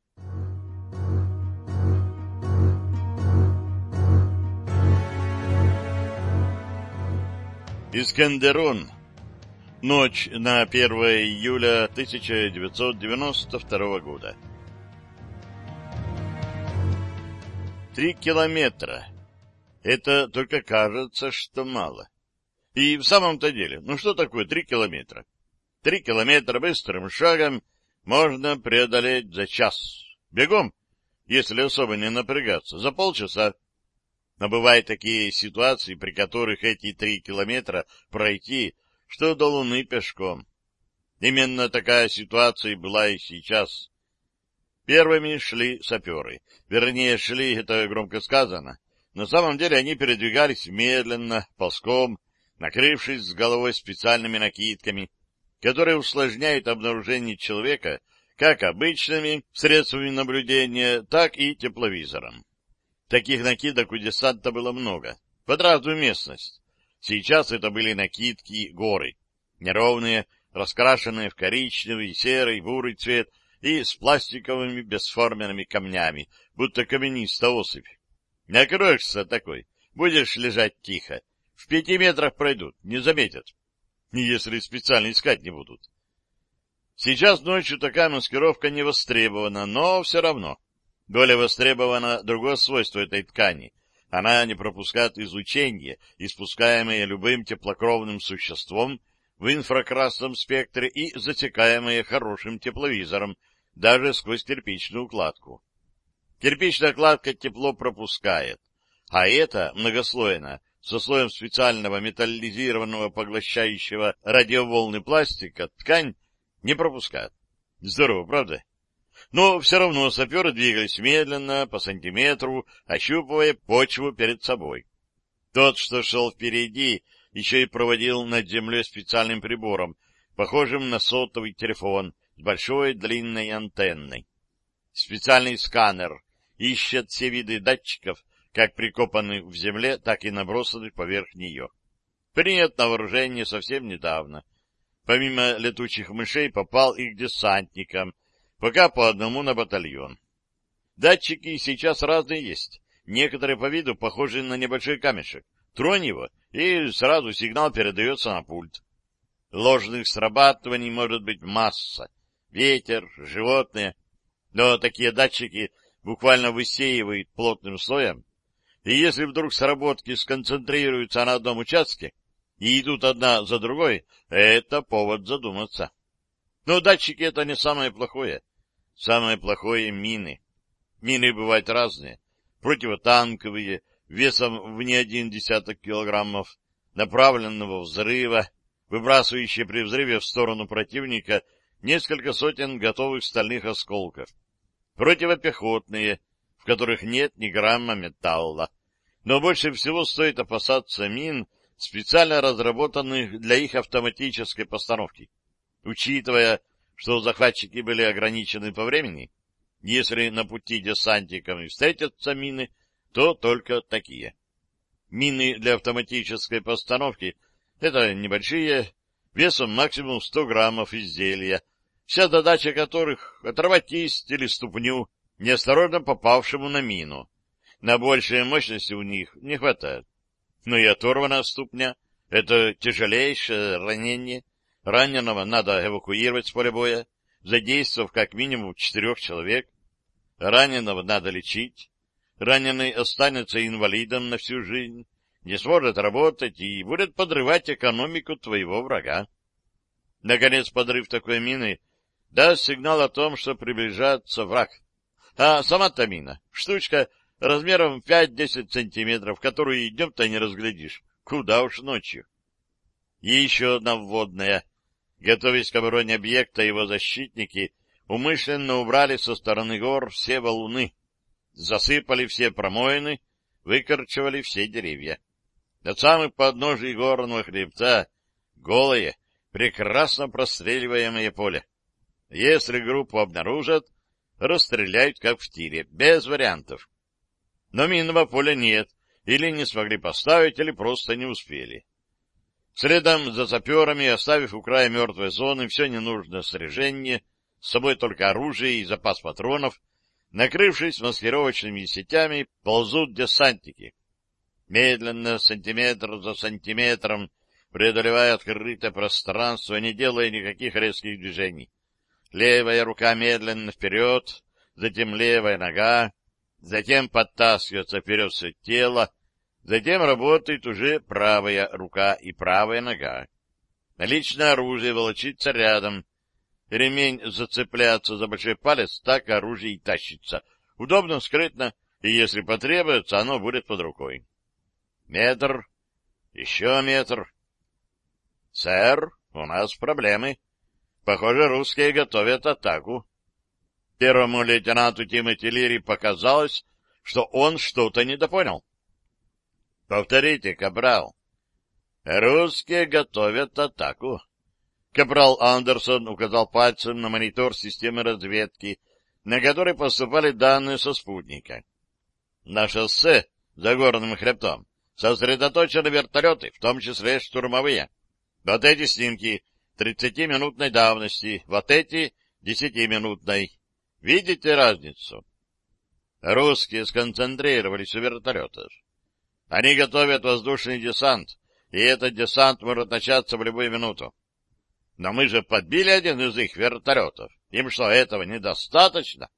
Искандерун Ночь на 1 июля 1992 года. Три километра. Это только кажется, что мало. И в самом-то деле, ну что такое три километра? Три километра быстрым шагом можно преодолеть за час. Бегом, если особо не напрягаться, за полчаса. Но бывают такие ситуации, при которых эти три километра пройти что до Луны пешком. Именно такая ситуация была и сейчас. Первыми шли саперы. Вернее, шли, это громко сказано. На самом деле они передвигались медленно, ползком, накрывшись с головой специальными накидками, которые усложняют обнаружение человека как обычными средствами наблюдения, так и тепловизором. Таких накидок у десанта было много, под разную местность. Сейчас это были накидки горы, неровные, раскрашенные в коричневый, серый, бурый цвет и с пластиковыми бесформенными камнями, будто каменистая осыпь. Накроешься такой, будешь лежать тихо. В пяти метрах пройдут, не заметят. Если специально искать не будут. Сейчас ночью такая маскировка не востребована, но все равно. Более востребовано другое свойство этой ткани. Она не пропускает излучение, испускаемое любым теплокровным существом в инфракрасном спектре и засекаемое хорошим тепловизором, даже сквозь кирпичную укладку. Кирпичная кладка тепло пропускает, а это многослойно, со слоем специального металлизированного поглощающего радиоволны пластика, ткань не пропускает. Здорово, правда? Но все равно саперы двигались медленно, по сантиметру, ощупывая почву перед собой. Тот, что шел впереди, еще и проводил над землей специальным прибором, похожим на сотовый телефон с большой длинной антенной. Специальный сканер ищет все виды датчиков, как прикопанных в земле, так и набросанных поверх нее. Принят на вооружение совсем недавно. Помимо летучих мышей попал и к десантникам, пока по одному на батальон. Датчики сейчас разные есть. Некоторые по виду похожи на небольшой камешек. Тронь его, и сразу сигнал передается на пульт. Ложных срабатываний может быть масса. Ветер, животные. Но такие датчики буквально высеивают плотным слоем. И если вдруг сработки сконцентрируются на одном участке и идут одна за другой, это повод задуматься. Но датчики — это не самое плохое. Самое плохое — мины. Мины бывают разные. Противотанковые, весом в не один десяток килограммов, направленного взрыва, выбрасывающие при взрыве в сторону противника несколько сотен готовых стальных осколков. Противопехотные, в которых нет ни грамма металла. Но больше всего стоит опасаться мин, специально разработанных для их автоматической постановки. Учитывая, что захватчики были ограничены по времени, если на пути десантикам и встретятся мины, то только такие. Мины для автоматической постановки — это небольшие, весом максимум 100 граммов изделия, вся задача которых — оторвать кисть или ступню, неосторожно попавшему на мину. На большие мощности у них не хватает. Но и оторванная ступня — это тяжелейшее ранение, Раненого надо эвакуировать с поля боя, задействовав как минимум четырех человек. Раненого надо лечить. Раненый останется инвалидом на всю жизнь, не сможет работать и будет подрывать экономику твоего врага. Наконец, подрыв такой мины даст сигнал о том, что приближается враг. А сама-то мина — штучка размером 5-10 сантиметров, которую идем-то не разглядишь. Куда уж ночью. И еще одна вводная — Готовясь к обороне объекта, его защитники умышленно убрали со стороны гор все валуны, засыпали все промоины, выкорчевали все деревья. От самых подножий горного хребта голое, прекрасно простреливаемое поле. Если группу обнаружат, расстреляют как в тире, без вариантов. Но минного поля нет, или не смогли поставить, или просто не успели. Следом за саперами, оставив у края мертвой зоны все ненужное снаряжение, с собой только оружие и запас патронов, накрывшись маскировочными сетями, ползут десантники. Медленно, сантиметр за сантиметром, преодолевая открытое пространство, не делая никаких резких движений. Левая рука медленно вперед, затем левая нога, затем подтаскивается вперед все тело, Затем работает уже правая рука и правая нога. Личное оружие волочится рядом. Ремень зацепляется за большой палец, так оружие и тащится. Удобно, скрытно, и если потребуется, оно будет под рукой. Метр, еще метр. Сэр, у нас проблемы. Похоже, русские готовят атаку. Первому лейтенанту Тимоти Лири показалось, что он что-то недопонял. — Повторите, капрал. Русские готовят атаку. Капрал Андерсон указал пальцем на монитор системы разведки, на который поступали данные со спутника. На шоссе за горным хребтом сосредоточены вертолеты, в том числе штурмовые. Вот эти снимки тридцатиминутной давности, вот эти десятиминутной. Видите разницу? Русские сконцентрировались у вертолетов. Они готовят воздушный десант, и этот десант может начаться в любую минуту. Но мы же подбили один из их вертолетов. Им что, этого недостаточно?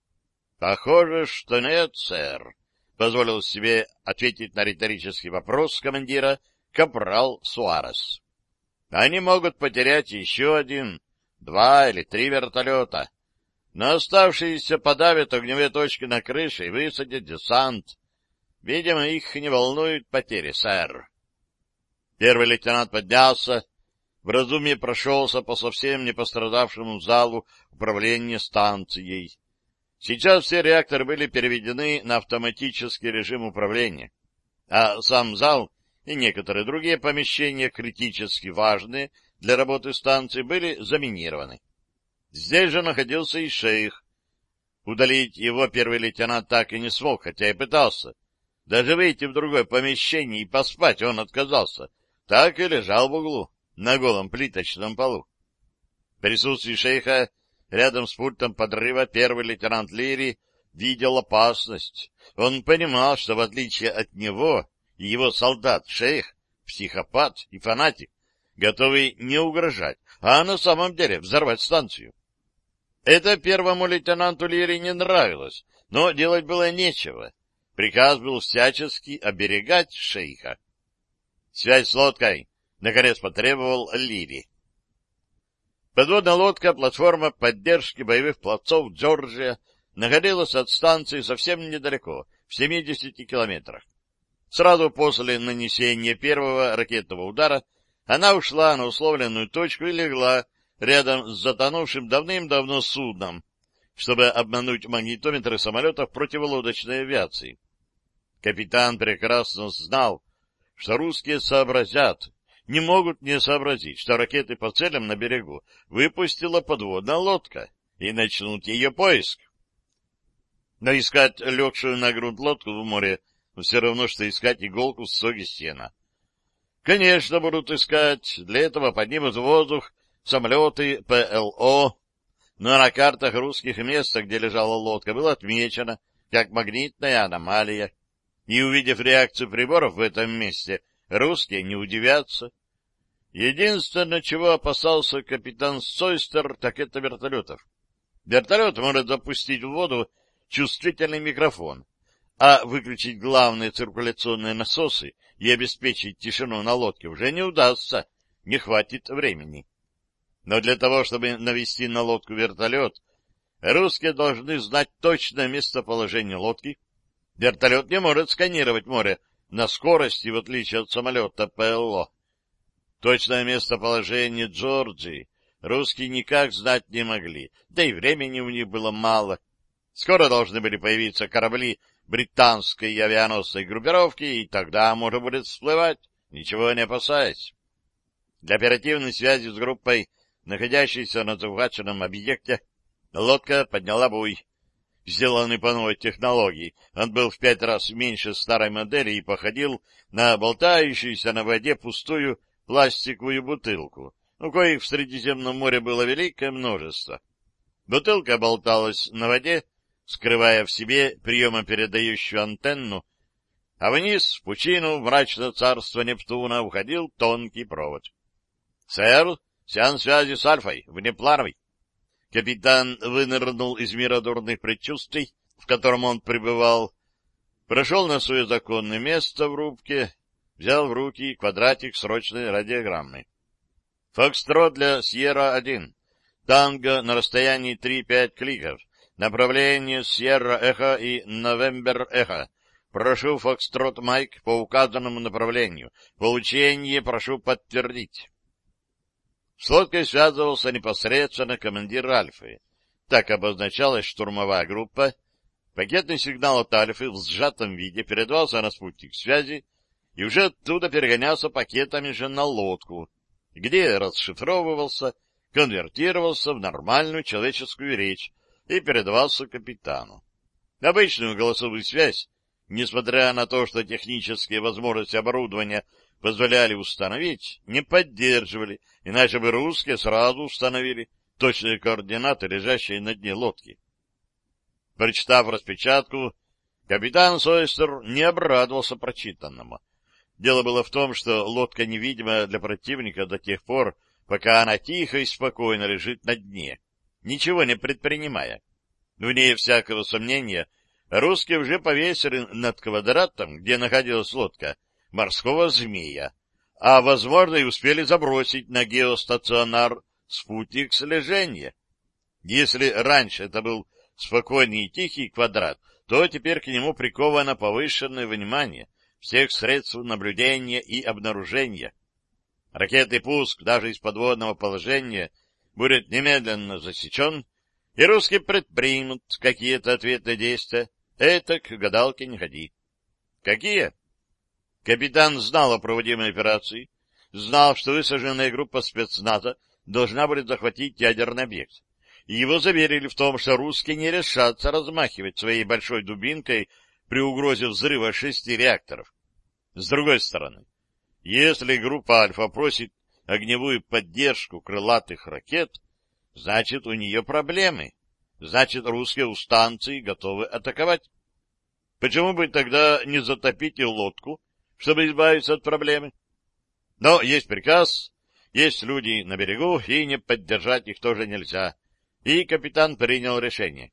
— Похоже, что нет, сэр, — позволил себе ответить на риторический вопрос командира капрал Суарес. — Они могут потерять еще один, два или три вертолета, но оставшиеся подавят огневые точки на крыше и высадят десант. Видимо, их не волнуют потери, сэр. Первый лейтенант поднялся, в разуме прошелся по совсем не пострадавшему залу управления станцией. Сейчас все реакторы были переведены на автоматический режим управления, а сам зал и некоторые другие помещения, критически важные для работы станции, были заминированы. Здесь же находился и шейх. Удалить его первый лейтенант так и не смог, хотя и пытался. Даже выйти в другое помещение и поспать он отказался, так и лежал в углу на голом плиточном полу. В присутствии шейха рядом с пультом подрыва первый лейтенант Лири видел опасность. Он понимал, что в отличие от него и его солдат шейх, психопат и фанатик, готовый не угрожать, а на самом деле взорвать станцию. Это первому лейтенанту Лири не нравилось, но делать было нечего. Приказ был всячески оберегать шейха. Связь с лодкой, наконец потребовал Лири. Подводная лодка, платформа поддержки боевых пловцов Джорджия, находилась от станции совсем недалеко, в 70 километрах. Сразу после нанесения первого ракетного удара она ушла на условленную точку и легла рядом с затонувшим давным-давно судном, чтобы обмануть магнитометры самолетов противолодочной авиации. Капитан прекрасно знал, что русские сообразят, не могут не сообразить, что ракеты по целям на берегу выпустила подводная лодка, и начнут ее поиск. Но искать легшую на грунт лодку в море все равно, что искать иголку в соге сена. Конечно, будут искать, для этого поднимут в воздух самолеты ПЛО, но на картах русских мест, где лежала лодка, было отмечено как магнитная аномалия и, увидев реакцию приборов в этом месте, русские не удивятся. Единственное, чего опасался капитан Сойстер, так это вертолетов. Вертолет может запустить в воду чувствительный микрофон, а выключить главные циркуляционные насосы и обеспечить тишину на лодке уже не удастся, не хватит времени. Но для того, чтобы навести на лодку вертолет, русские должны знать точное местоположение лодки, Вертолет не может сканировать море на скорости, в отличие от самолета ПЛО. Точное местоположение Джорджии русские никак знать не могли, да и времени у них было мало. Скоро должны были появиться корабли британской авианосной группировки, и тогда можно будет всплывать, ничего не опасаясь. Для оперативной связи с группой, находящейся на захваченном объекте, лодка подняла буй сделанный по новой технологии. Он был в пять раз меньше старой модели и походил на болтающуюся на воде пустую пластиковую бутылку, у коих в Средиземном море было великое множество. Бутылка болталась на воде, скрывая в себе приемопередающую антенну, а вниз, в пучину мрачное царство Нептуна, уходил тонкий провод. — Сэр, сеанс связи с Альфой, внеплановый. Капитан вынырнул из мира дурных предчувствий, в котором он пребывал, прошел на свое законное место в рубке, взял в руки квадратик срочной радиограммы. Фокстрот для Сьерра-1. Танго на расстоянии 3-5 кликов. Направление Сьерра-Эхо и Новембер-Эхо. Прошу Фокстрот Майк по указанному направлению. Получение прошу подтвердить. С лодкой связывался непосредственно командир Альфы. Так обозначалась штурмовая группа. Пакетный сигнал от Альфы в сжатом виде передавался на спутник связи, и уже оттуда перегонялся пакетами же на лодку, где расшифровывался, конвертировался в нормальную человеческую речь и передавался капитану. Обычную голосовую связь, несмотря на то, что технические возможности оборудования позволяли установить, не поддерживали, иначе бы русские сразу установили точные координаты, лежащие на дне лодки. Прочитав распечатку, капитан Сойстер не обрадовался прочитанному. Дело было в том, что лодка невидима для противника до тех пор, пока она тихо и спокойно лежит на дне, ничего не предпринимая. Вне всякого сомнения, русские уже повесили над квадратом, где находилась лодка, морского змея, а, возможно, и успели забросить на геостационар спутник слежения. Если раньше это был спокойный и тихий квадрат, то теперь к нему приковано повышенное внимание всех средств наблюдения и обнаружения. Ракетный пуск даже из подводного положения будет немедленно засечен, и русские предпримут какие-то ответные действия. Это к гадалке не ходи. Какие? Капитан знал о проводимой операции, знал, что высаженная группа спецназа должна будет захватить ядерный объект. И его заверили в том, что русские не решатся размахивать своей большой дубинкой при угрозе взрыва шести реакторов. С другой стороны, если группа «Альфа» просит огневую поддержку крылатых ракет, значит, у нее проблемы. Значит, русские у станции готовы атаковать. Почему бы тогда не затопить и лодку, чтобы избавиться от проблемы? Но есть приказ, есть люди на берегу, и не поддержать их тоже нельзя. И капитан принял решение.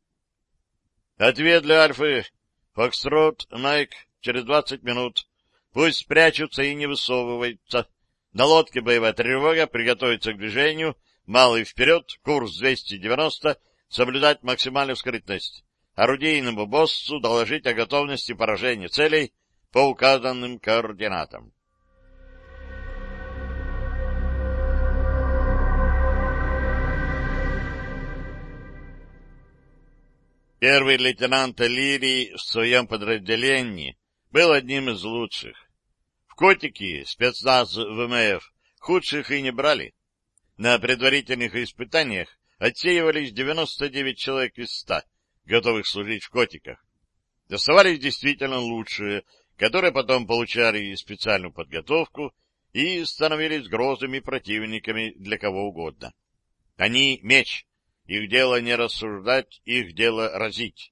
Ответ для Альфы. Фокстрот, Майк, через двадцать минут. Пусть спрячутся и не высовываются. На лодке боевая тревога, приготовиться к движению, малый вперед, курс 290, соблюдать максимальную скрытность. Орудийному боссу доложить о готовности поражения целей по указанным координатам. Первый лейтенант Лирий в своем подразделении был одним из лучших. В котики спецназ ВМФ худших и не брали. На предварительных испытаниях отсеивались 99 человек из 100, готовых служить в котиках. Оставались действительно лучшие, которые потом получали специальную подготовку и становились грозными противниками для кого угодно. Они — меч, их дело не рассуждать, их дело разить.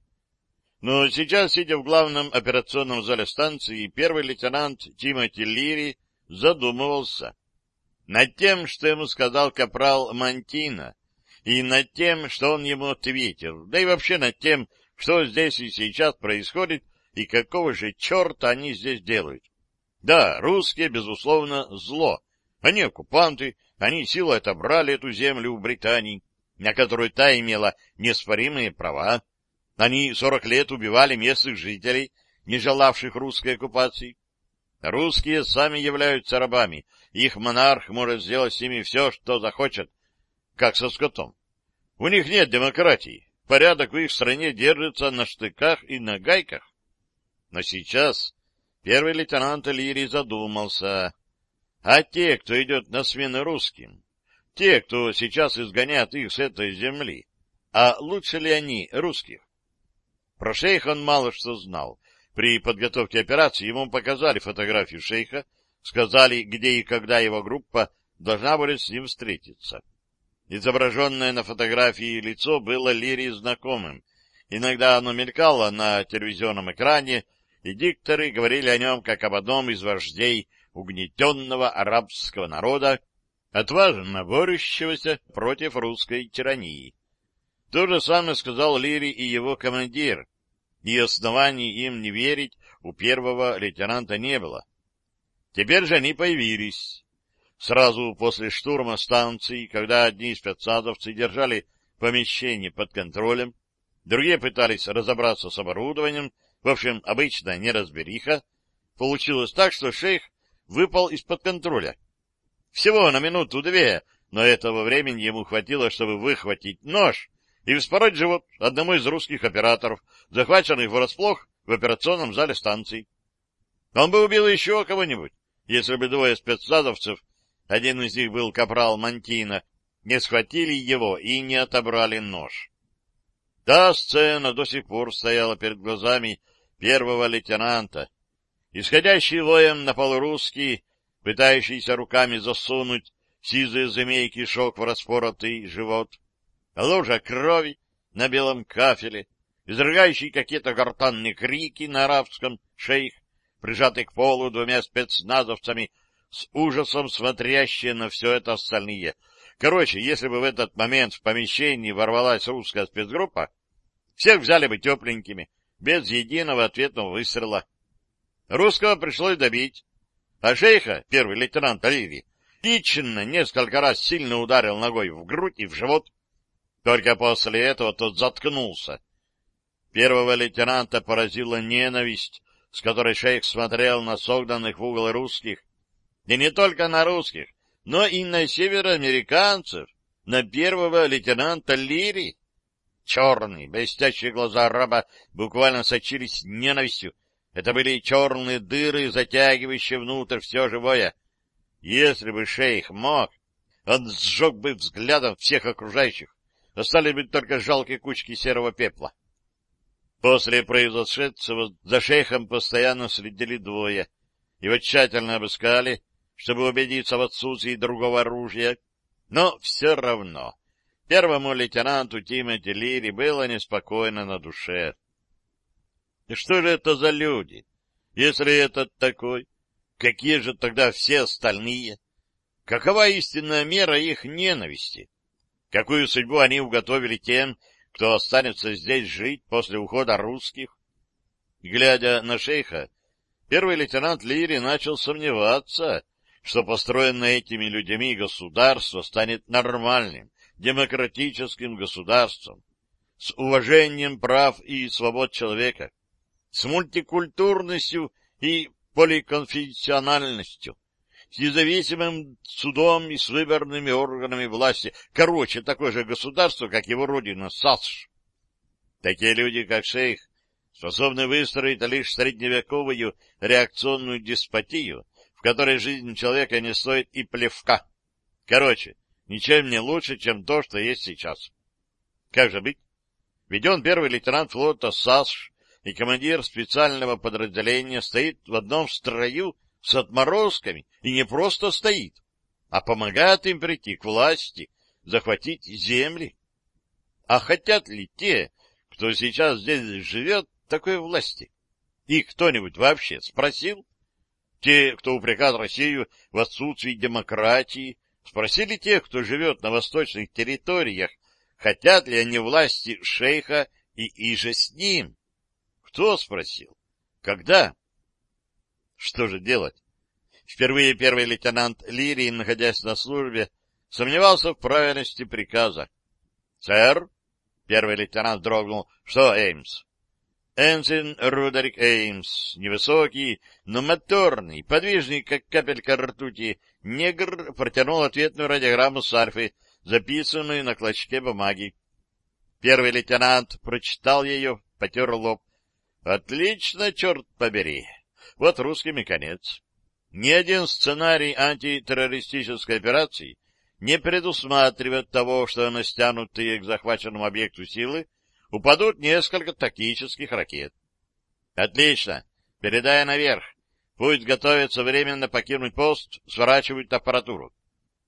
Но сейчас, сидя в главном операционном зале станции, первый лейтенант Тимоти Лири задумывался над тем, что ему сказал капрал Мантина, и над тем, что он ему ответил, да и вообще над тем, что здесь и сейчас происходит, и какого же черта они здесь делают. Да, русские, безусловно, зло. Они оккупанты, они силой отобрали эту землю у Британии, на которую та имела неоспоримые права. Они сорок лет убивали местных жителей, не желавших русской оккупации. Русские сами являются рабами, их монарх может сделать с ними все, что захочет, как со скотом. У них нет демократии, порядок в их стране держится на штыках и на гайках. Но сейчас первый лейтенант Лири задумался, а те, кто идет на смену русским, те, кто сейчас изгоняет их с этой земли, а лучше ли они русских? Про шейха он мало что знал. При подготовке операции ему показали фотографию шейха, сказали, где и когда его группа должна будет с ним встретиться. Изображенное на фотографии лицо было Лире знакомым. Иногда оно мелькало на телевизионном экране, и дикторы говорили о нем как об одном из вождей угнетенного арабского народа, отважно борющегося против русской тирании. То же самое сказал Лири и его командир, и оснований им не верить у первого лейтенанта не было. Теперь же они появились. Сразу после штурма станции, когда одни спецназовцы держали помещение под контролем, другие пытались разобраться с оборудованием, в общем, обычная неразбериха, получилось так, что шейх выпал из-под контроля. Всего на минуту-две, но этого времени ему хватило, чтобы выхватить нож и вспороть живот одному из русских операторов, захваченных врасплох в операционном зале станции. Он бы убил еще кого-нибудь, если бы двое спецназовцев, один из них был капрал Мантина, не схватили его и не отобрали нож. Та сцена до сих пор стояла перед глазами первого лейтенанта. Исходящий воем на пол русский, пытающийся руками засунуть сизые змейки шок в распоротый живот, лужа крови на белом кафеле, изрыгающий какие-то гортанные крики на арабском шейх, прижатый к полу двумя спецназовцами, с ужасом смотрящие на все это остальные. Короче, если бы в этот момент в помещении ворвалась русская спецгруппа, всех взяли бы тепленькими, без единого ответного выстрела. Русского пришлось добить, а шейха, первый лейтенант Оливи, лично несколько раз сильно ударил ногой в грудь и в живот. Только после этого тот заткнулся. Первого лейтенанта поразила ненависть, с которой шейх смотрел на согнанных в угол русских, и не только на русских, но и на североамериканцев, на первого лейтенанта Лири. Черные, блестящие глаза араба буквально сочились ненавистью. Это были черные дыры, затягивающие внутрь все живое. Если бы шейх мог, он сжег бы взглядом всех окружающих. Остались бы только жалкие кучки серого пепла. После произошедшего за шейхом постоянно следили двое. Его тщательно обыскали, чтобы убедиться в отсутствии другого оружия. Но все равно первому лейтенанту Тимоти Лири было неспокойно на душе. И что же это за люди? Если этот такой, какие же тогда все остальные? Какова истинная мера их ненависти? Какую судьбу они уготовили тем, кто останется здесь жить после ухода русских? Глядя на шейха, первый лейтенант Лири начал сомневаться, что построенное этими людьми государство станет нормальным, демократическим государством, с уважением прав и свобод человека, с мультикультурностью и поликонфессиональностью, с независимым судом и с выборными органами власти. Короче, такое же государство, как его родина, САСШ. Такие люди, как шейх, способны выстроить лишь средневековую реакционную деспотию, в которой жизнь человека не стоит и плевка. Короче, ничем не лучше, чем то, что есть сейчас. Как же быть? Ведь он первый лейтенант флота САСШ и командир специального подразделения стоит в одном строю с отморозками и не просто стоит, а помогает им прийти к власти, захватить земли. А хотят ли те, кто сейчас здесь живет, такой власти? Их кто-нибудь вообще спросил? Те, кто упрекает Россию в отсутствии демократии, спросили тех, кто живет на восточных территориях, хотят ли они власти шейха и иже с ним. Кто спросил? Когда? Что же делать? Впервые первый лейтенант Лирий, находясь на службе, сомневался в правильности приказа. — Сэр? — первый лейтенант дрогнул. — Что, Эймс? Энсин Рудерик Эймс, невысокий, но моторный, подвижный, как капелька ртути, негр протянул ответную радиограмму с Альфы, записанную на клочке бумаги. Первый лейтенант прочитал ее, потер лоб. — Отлично, черт побери! Вот русскими конец. Ни один сценарий антитеррористической операции не предусматривает того, что на стянутые к захваченному объекту силы упадут несколько тактических ракет. Отлично. Передая наверх. Пусть готовится временно покинуть пост, сворачивают аппаратуру.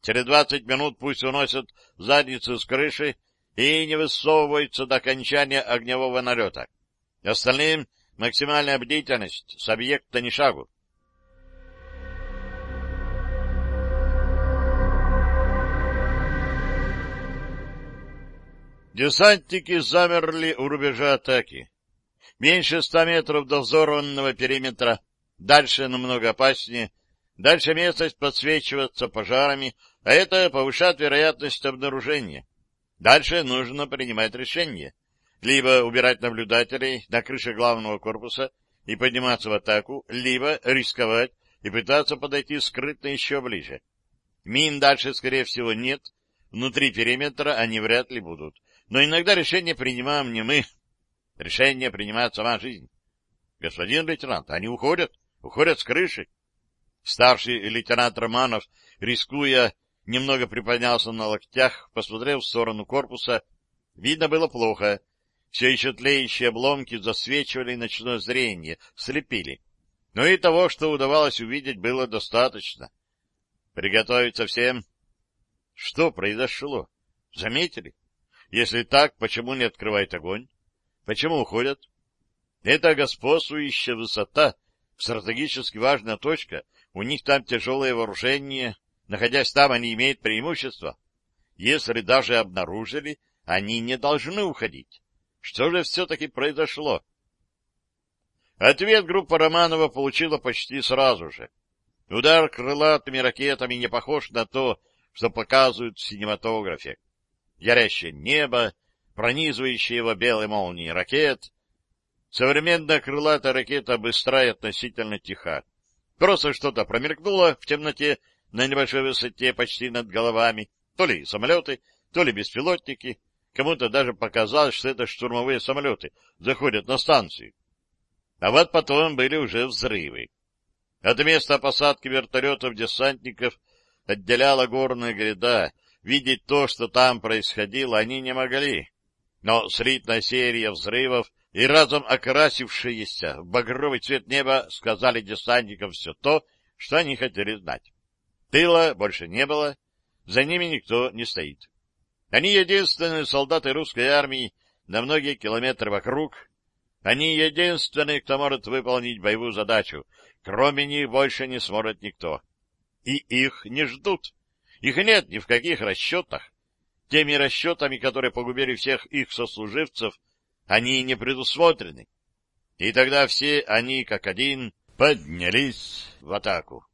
Через двадцать минут пусть уносят задницу с крыши и не высовываются до окончания огневого налета. Остальным максимальная бдительность, с объекта ни шагу. Десантники замерли у рубежа атаки. Меньше ста метров до взорванного периметра, дальше намного опаснее, дальше местность подсвечивается пожарами, а это повышает вероятность обнаружения. Дальше нужно принимать решение. Либо убирать наблюдателей на крыше главного корпуса и подниматься в атаку, либо рисковать и пытаться подойти скрытно еще ближе. Мин дальше, скорее всего, нет, внутри периметра они вряд ли будут. Но иногда решение принимаем не мы. Решение принимает сама жизнь. Господин лейтенант, они уходят. Уходят с крыши. Старший лейтенант Романов, рискуя, немного приподнялся на локтях, посмотрел в сторону корпуса. Видно было плохо. Все еще тлеющие обломки засвечивали ночное зрение, слепили. Но и того, что удавалось увидеть, было достаточно. Приготовиться всем. Что произошло? Заметили? Если так, почему не открывает огонь? Почему уходят? Это господствующая высота, стратегически важная точка. У них там тяжелое вооружение. Находясь там, они имеют преимущество. Если даже обнаружили, они не должны уходить. Что же все-таки произошло? Ответ группа Романова получила почти сразу же. Удар крылатыми ракетами не похож на то, что показывают в синематографе. Горящее небо, пронизывающие его белые молнии ракет. Современная крылатая ракета быстра и относительно тиха. Просто что-то промелькнуло в темноте на небольшой высоте почти над головами. То ли самолеты, то ли беспилотники. Кому-то даже показалось, что это штурмовые самолеты заходят на станцию. А вот потом были уже взрывы. От места посадки вертолетов-десантников отделяла горная гряда. Видеть то, что там происходило, они не могли. Но слитная серия взрывов и разом окрасившиеся в багровый цвет неба сказали десантникам все то, что они хотели знать. Тыла больше не было, за ними никто не стоит. Они единственные солдаты русской армии на многие километры вокруг. Они единственные, кто может выполнить боевую задачу Кроме них больше не сможет никто. И их не ждут. Их нет ни в каких расчетах. Теми расчетами, которые погубили всех их сослуживцев, они не предусмотрены. И тогда все они, как один, поднялись в атаку.